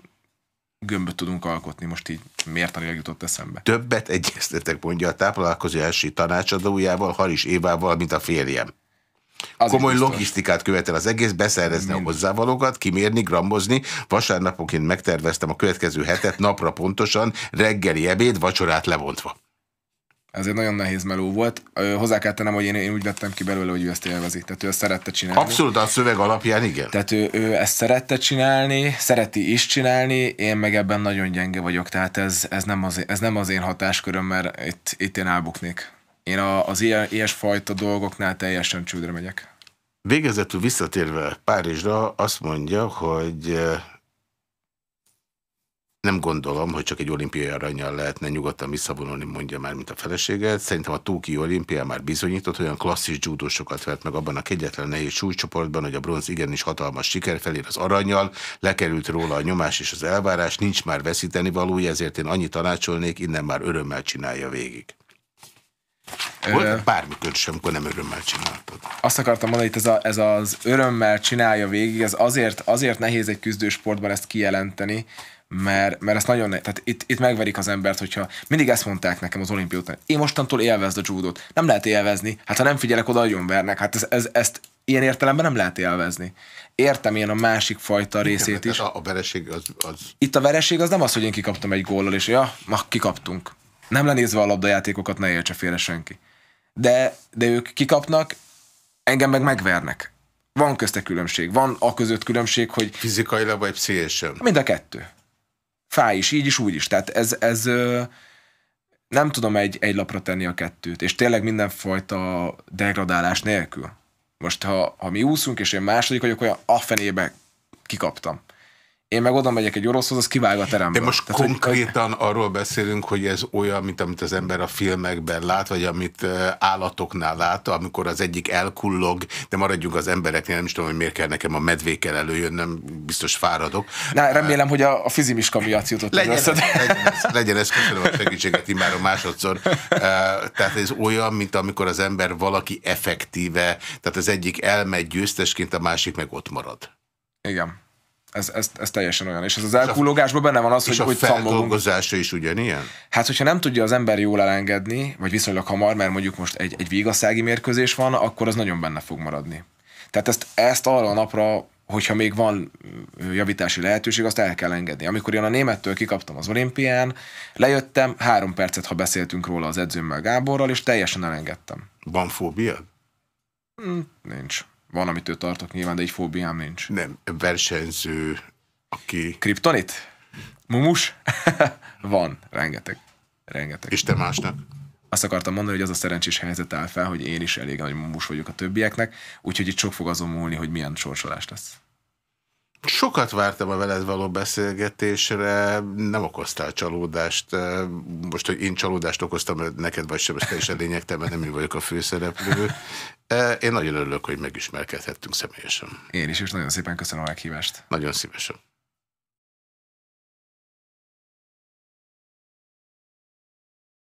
gömböt tudunk alkotni. Most így miért jutott eszembe? Többet egyeztetek, mondja a táplálkozó első tanácsadójával, Haris Évával, mint a férjem. Az Komoly logisztikát követel az egész, beszerezni Mind. a hozzávalókat, kimérni, grammozni. Vasárnapoként megterveztem a következő hetet napra pontosan, reggeli ebéd, vacsorát levontva. Ez egy nagyon nehéz meló volt. Hozzá kell tennem, hogy én, én úgy vettem ki belőle, hogy ő ezt élvezi. Tehát ő ezt szerette csinálni. Abszolút a szöveg alapján, igen. Tehát ő, ő ezt szerette csinálni, szereti is csinálni, én meg ebben nagyon gyenge vagyok. Tehát ez, ez, nem, az, ez nem az én hatásköröm, mert itt, itt én elbuknék. Én a, az ilyen, ilyesfajta dolgoknál teljesen csődre megyek. Végezetül visszatérve Párizsra azt mondja, hogy nem gondolom, hogy csak egy olimpiai aranyjal lehetne nyugodtan visszavonulni, mondja már, mint a feleséget. Szerintem a Tóki olimpia már bizonyított, olyan klasszis judósokat vett meg abban a kegyetlen nehéz súlycsoportban, hogy a bronz igenis hatalmas siker felér az aranyjal, lekerült róla a nyomás és az elvárás, nincs már veszíteni valója, ezért én annyit tanácsolnék, innen már örömmel csinálja végig. Volt bármikor sem, amikor nem örömmel csináltad. Azt akartam mondani, hogy ez, a, ez az örömmel csinálja végig, ez azért, azért nehéz egy küzdősportban ezt kijelenteni, mert, mert ezt nagyon, tehát itt, itt megverik az embert, hogyha mindig ezt mondták nekem az olimpia után, én mostantól élvezd a judót. Nem lehet élvezni, hát ha nem figyelek oda, nagyon vernek, hát ez, ez, ezt ilyen értelemben nem lehet élvezni. Értem én a másik fajta részét is. A, a vereség az, az... Itt a vereség az nem az, hogy én kikaptam egy góllal, és ja, ma kikaptunk. Nem lenézve a labdajátékokat, ne értse félre senki. De, de ők kikapnak, engem meg megvernek. Van közte különbség. Van a között különbség, hogy... Fizikailag vagy pszichésen? Mind a kettő. Fáj is, így is, úgy is. Tehát ez, ez nem tudom egy, egy lapra tenni a kettőt, és tényleg mindenfajta degradálás nélkül. Most ha, ha mi úszunk, és én második vagyok, olyan a fenébe kikaptam én meg oda megyek egy oroszhoz, az kivág a teremből. De most Tehát, konkrétan hogy... arról beszélünk, hogy ez olyan, mint amit az ember a filmekben lát, vagy amit állatoknál lát, amikor az egyik elkullog, de maradjunk az embereknél, nem is tudom, hogy miért kell nekem a medvékkel előjönnöm, biztos fáradok. Na, remélem, hogy a, a fizimiska miatt jutott legyen, ez, legyen, ez, legyen ez, köszönöm a segítséget a másodszor. Tehát ez olyan, mint amikor az ember valaki effektíve, tehát az egyik elmegy győztesként, a másik meg ott marad. Igen. Ez, ez, ez teljesen olyan. És ez az elkullogásban benne van az, és hogy, hogy a feldolgozása is ugyanilyen? Hát, hogyha nem tudja az ember jól elengedni, vagy viszonylag hamar, mert mondjuk most egy, egy vigaszági mérkőzés van, akkor az nagyon benne fog maradni. Tehát ezt, ezt arra a napra, hogyha még van javítási lehetőség, azt el kell engedni. Amikor én a némettől kikaptam az olimpián, lejöttem, három percet, ha beszéltünk róla az edzőmmel Gáborral, és teljesen elengedtem. Van fóbiad? Hm, nincs. Van, amit ő tartok nyilván, de egy fóbiám nincs. Nem, versenyző, aki... Kryptonit? Mumus? *laughs* Van, rengeteg. Rengeteg. És te másnak? Azt akartam mondani, hogy az a szerencsés helyzet áll fel, hogy én is elég nagy mumus vagyok a többieknek, úgyhogy itt sok fog azon múlni, hogy milyen sorsolás lesz. Sokat vártam a veled való beszélgetésre, nem okoztál csalódást. Most, hogy én csalódást okoztam neked, vagy sem, ez teljesen lényegtelen, mert nem én vagyok a főszereplő. Én nagyon örülök, hogy megismerkedhettünk személyesen. Én is, és nagyon szépen köszönöm a meghívást. Nagyon szívesen.